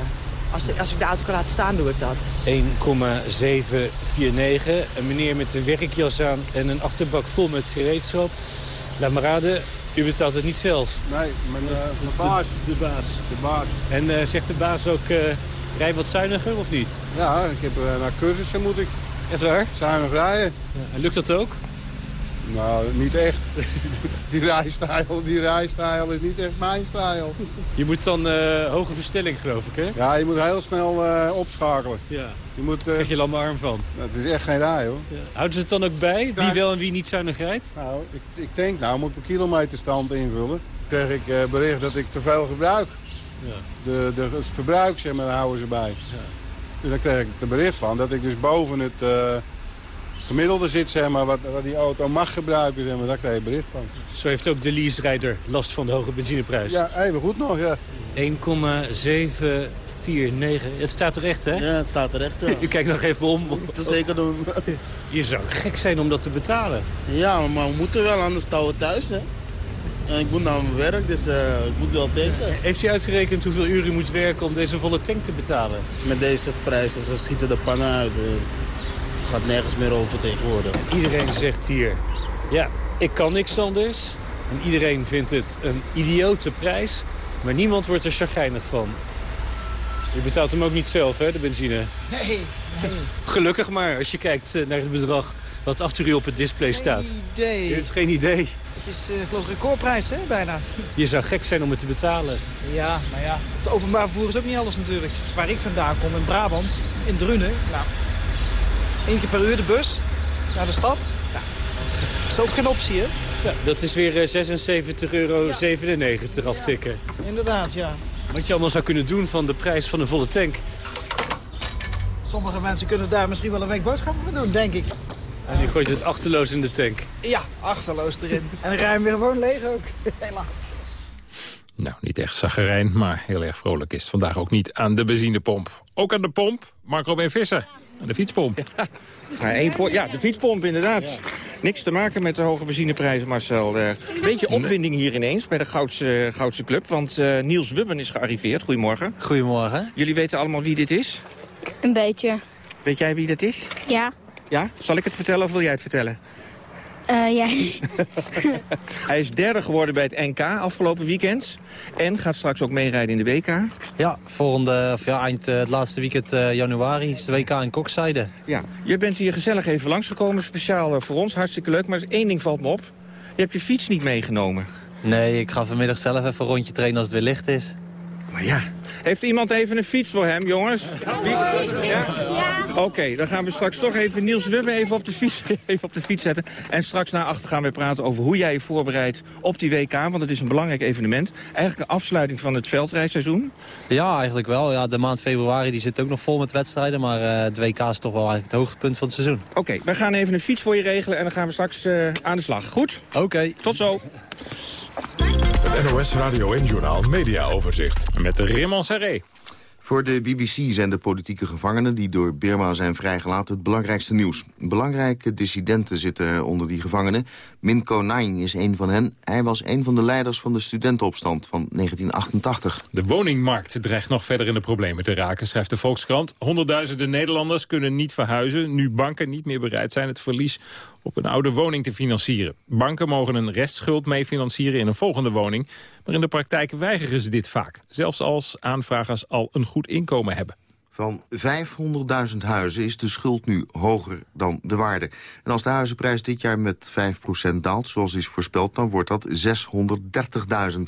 Als, als ik de auto kan laten staan, doe ik dat. 1,749. Een meneer met een werkjas aan en een achterbak vol met gereedschap. Laat maar raden, u betaalt het niet zelf. Nee, maar eh, de baas. De, baas. De baas. En eh, zegt de baas ook, eh, rij wat zuiniger of niet? Ja, ik heb eh, naar cursussen moet ik. Echt waar? Zuinig rijden. En lukt dat ook? Nou, niet echt. Die rijstijl, die rijstijl is niet echt mijn stijl. Je moet dan eh, hoge versnelling, geloof ik, hè? Ja, je moet heel snel eh, opschakelen. Ja. Je moet, Daar krijg je lamme arm van. Het is echt geen rij, hoor. Houden ze het dan ook bij? Wie wel en wie niet zuinig rijdt? Nou, ik, ik denk, nou moet ik mijn kilometerstand invullen. Dan krijg ik bericht dat ik te veel gebruik. Ja. De, de, het verbruik, zeg maar, houden ze bij. Dus dan krijg ik er bericht van dat ik dus boven het gemiddelde zit, zeg maar, wat, wat die auto mag gebruiken, zeg maar. Daar krijg je bericht van. Zo heeft ook de leaserijder last van de hoge benzineprijs. Ja, even goed nog, ja. 1,749. Het staat terecht, hè? Ja, het staat terecht, ja. U kijkt nog even om. Te zeker doen. Je zou gek zijn om dat te betalen. Ja, maar we moeten wel, anders staan we thuis, hè. En ik moet naar mijn werk, dus eh, ik moet wel tanken. Heeft u uitgerekend hoeveel uur u moet werken om deze volle tank te betalen? Met deze prijzen, ze schieten de pannen uit. eh. Het gaat nergens meer over tegenwoordig. Iedereen zegt hier, ja, ik kan niks anders. En iedereen vindt het een idiote prijs. Maar niemand wordt er chagrijnig van. Je betaalt hem ook niet zelf, hè, de benzine? Nee, nee. Gelukkig maar, als je kijkt eh, naar het bedrag wat achter u op het display staat. idee. Je hebt geen idee. Het is uh, geloof ik recordprijs, hè, bijna. Je zou gek zijn om het te betalen. Ja, maar ja, het openbaar vervoer is ook niet alles natuurlijk. Waar ik vandaan kom, in Brabant, in Drunen, nou, één keer per uur de bus naar de stad. Ja, dat is ook geen optie, hè? Ja, dat is weer eh, 76,97 euro aftikken. Inderdaad, ja. Wat je allemaal zou kunnen doen van de prijs van een volle tank. Sommige mensen kunnen daar misschien wel een week boodschappen voor doen, denk ik. En je gooit het achterloos in de tank. Ja, achterloos erin. En dan rijden we weer gewoon leeg ook, helaas. Nou, niet echt zaggerijn, maar heel erg vrolijk is het vandaag ook niet aan de benzinepomp. Ook aan de pomp, Marco Ben Visser, de fietspomp. Ja, één voor, ja, de fietspomp inderdaad. Niks te maken met de hoge benzineprijzen, Marcel. Een beetje opwinding hier ineens bij de Goudse, Goudse Club. Want eh, Niels Wubben is gearriveerd. Goedemorgen. Goedemorgen. Jullie weten allemaal wie dit is? Een beetje. Weet jij wie dat is? Ja. Ja? Zal ik het vertellen of wil jij het vertellen? Eh jij. Hij is derde geworden bij het NK afgelopen weekend. En gaat straks ook meerijden in de WK. Ja, volgende, of ja, eind eh, het laatste weekend eh, januari is de WK in Kokzijde. Ja, je bent hier gezellig even langsgekomen, speciaal voor ons. Hartstikke leuk. Maar één ding valt me op. Je hebt je fiets niet meegenomen. Nee, ik ga vanmiddag zelf even een rondje trainen als het weer licht is. Maar ja, heeft iemand even een fiets voor hem, jongens? Ja? Oké, dan gaan we straks toch even Niels Wubbe even op, de fiets, even op de fiets zetten. En straks naar achter gaan we praten over hoe jij je voorbereidt op die WK. Want het is een belangrijk evenement. Eigenlijk een afsluiting van het veldrijseizoen. Ja, eigenlijk wel. Ja, de maand februari die zit ook nog vol met wedstrijden. Maar uh, het WK is toch wel eigenlijk het hoogtepunt van het seizoen. Oké, we gaan even een fiets voor je regelen en dan gaan we straks uh, aan de slag. Goed? Oké. Tot zo. Het NOS Radio en Journaal Media Overzicht. Met Raymond Serré. Voor de BBC zijn de politieke gevangenen die door Birma zijn vrijgelaten het belangrijkste nieuws. Belangrijke dissidenten zitten onder die gevangenen. Min Ko Naing is een van hen. Hij was een van de leiders van de studentenopstand van 1988. De woningmarkt dreigt nog verder in de problemen te raken, schrijft de Volkskrant. Honderdduizenden Nederlanders kunnen niet verhuizen... nu banken niet meer bereid zijn het verlies op een oude woning te financieren. Banken mogen een restschuld mee financieren in een volgende woning... maar in de praktijk weigeren ze dit vaak. Zelfs als aanvragers al een goed inkomen hebben. Van 500.000 huizen is de schuld nu hoger dan de waarde. En als de huizenprijs dit jaar met 5% daalt, zoals is voorspeld... dan wordt dat 630.000.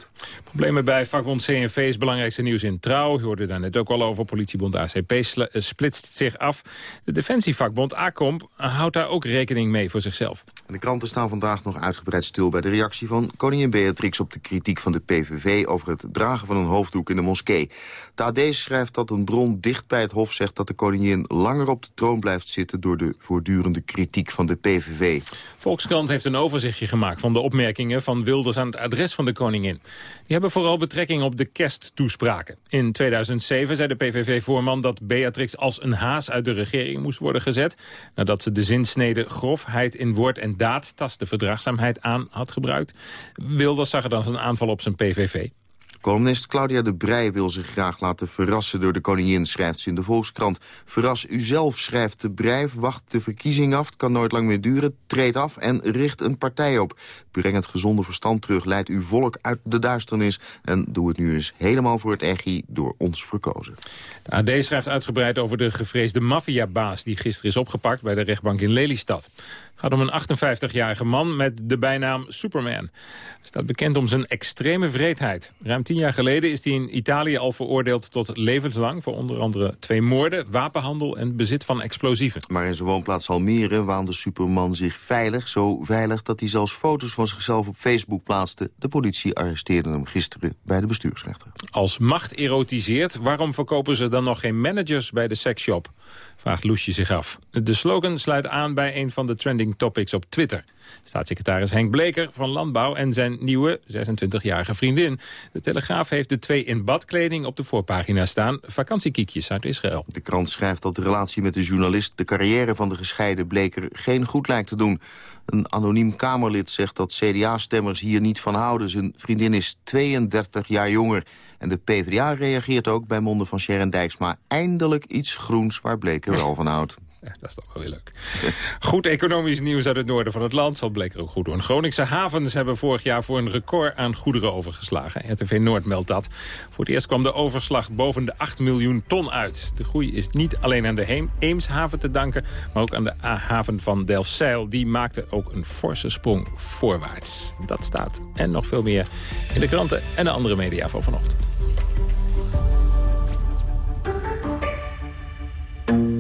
Problemen bij vakbond CNV is belangrijkste nieuws in Trouw. Je hoorde daar net ook al over. Politiebond ACP eh, splitst zich af. De defensievakbond ACOMP houdt daar ook rekening mee voor zichzelf. En de kranten staan vandaag nog uitgebreid stil bij de reactie van koningin Beatrix... op de kritiek van de PVV over het dragen van een hoofddoek in de moskee. De AD schrijft dat een bron dicht het Hof zegt dat de koningin langer op de troon blijft zitten... door de voortdurende kritiek van de PVV. Volkskrant heeft een overzichtje gemaakt van de opmerkingen van Wilders aan het adres van de koningin. Die hebben vooral betrekking op de kersttoespraken. In 2007 zei de PVV-voorman dat Beatrix als een haas uit de regering moest worden gezet... nadat ze de zinsnede grofheid in woord en daad tast de verdraagzaamheid aan had gebruikt. Wilders zag het als een aanval op zijn PVV. Columnist Claudia de Brij wil zich graag laten verrassen door de koningin, schrijft ze in de Volkskrant. Verras uzelf, schrijft de Brij, wacht de verkiezing af, het kan nooit lang meer duren, treed af en richt een partij op. Breng het gezonde verstand terug, leid uw volk uit de duisternis en doe het nu eens helemaal voor het EGI door ons verkozen. De AD schrijft uitgebreid over de gevreesde maffiabaas die gisteren is opgepakt bij de rechtbank in Lelystad. Het gaat om een 58-jarige man met de bijnaam Superman. Hij staat bekend om zijn extreme vreedheid. Ruim tien jaar geleden is hij in Italië al veroordeeld tot levenslang... voor onder andere twee moorden, wapenhandel en bezit van explosieven. Maar in zijn woonplaats Almere waande Superman zich veilig. Zo veilig dat hij zelfs foto's van zichzelf op Facebook plaatste. De politie arresteerde hem gisteren bij de bestuursrechter. Als macht erotiseert, waarom verkopen ze dan nog geen managers bij de seksshop? Vraagt Loesje zich af. De slogan sluit aan bij een van de trending topics op Twitter. Staatssecretaris Henk Bleker van Landbouw en zijn nieuwe 26-jarige vriendin. De Telegraaf heeft de twee in badkleding op de voorpagina staan. Vakantiekiekjes uit Israël. De krant schrijft dat de relatie met de journalist... de carrière van de gescheiden Bleker geen goed lijkt te doen. Een anoniem Kamerlid zegt dat CDA-stemmers hier niet van houden. Zijn vriendin is 32 jaar jonger. En de PvdA reageert ook bij monden van Sharon Dijksma... eindelijk iets groens waar Bleker wel van houdt. Dat is toch wel weer leuk. Goed economisch nieuws uit het noorden van het land. Zal Bleker ook goed doen. Groningse havens hebben vorig jaar voor een record aan goederen overgeslagen. RTV Noord meldt dat. Voor het eerst kwam de overslag boven de 8 miljoen ton uit. De groei is niet alleen aan de Eemshaven te danken... maar ook aan de haven van Delfzijl. Die maakte ook een forse sprong voorwaarts. Dat staat en nog veel meer in de kranten en de andere media van vanochtend.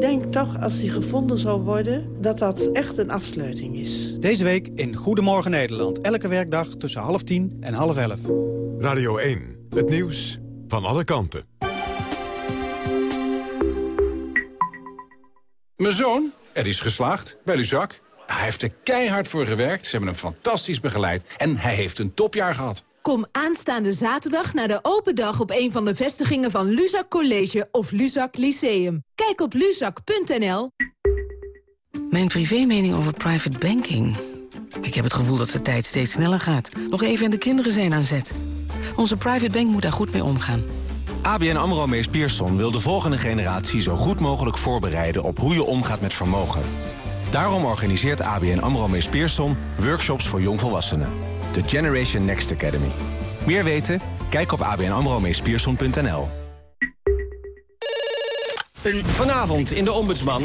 Denk toch, als die gevonden zou worden, dat dat echt een afsluiting is. Deze week in Goedemorgen Nederland. Elke werkdag tussen half tien en half elf. Radio 1, het nieuws van alle kanten. Mijn zoon, er is geslaagd bij Luzak. Hij heeft er keihard voor gewerkt, ze hebben hem fantastisch begeleid... en hij heeft een topjaar gehad. Kom aanstaande zaterdag naar de open dag op een van de vestigingen van Luzak College of Luzak Lyceum. Kijk op luzak.nl. Mijn privémening over private banking. Ik heb het gevoel dat de tijd steeds sneller gaat. Nog even en de kinderen zijn aan zet. Onze private bank moet daar goed mee omgaan. ABN AMRO Mees Pierson wil de volgende generatie zo goed mogelijk voorbereiden op hoe je omgaat met vermogen. Daarom organiseert ABN AMRO Mees Pierson workshops voor jongvolwassenen. De Generation Next Academy. Meer weten? Kijk op abnamromeespierson.nl. Vanavond in de Ombudsman.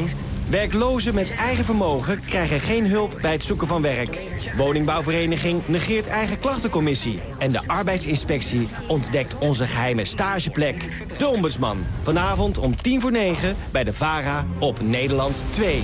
Werklozen met eigen vermogen krijgen geen hulp bij het zoeken van werk. Woningbouwvereniging negeert eigen klachtencommissie. En de arbeidsinspectie ontdekt onze geheime stageplek. De Ombudsman. Vanavond om tien voor negen bij de VARA op Nederland 2.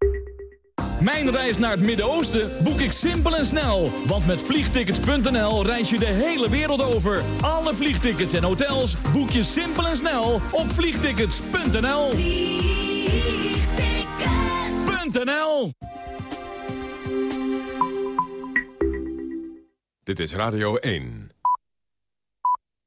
Mijn reis naar het Midden-Oosten boek ik simpel en snel. Want met vliegtickets.nl reis je de hele wereld over. Alle vliegtickets en hotels boek je simpel en snel op vliegtickets.nl. Vliegtickets.nl Dit is Radio 1.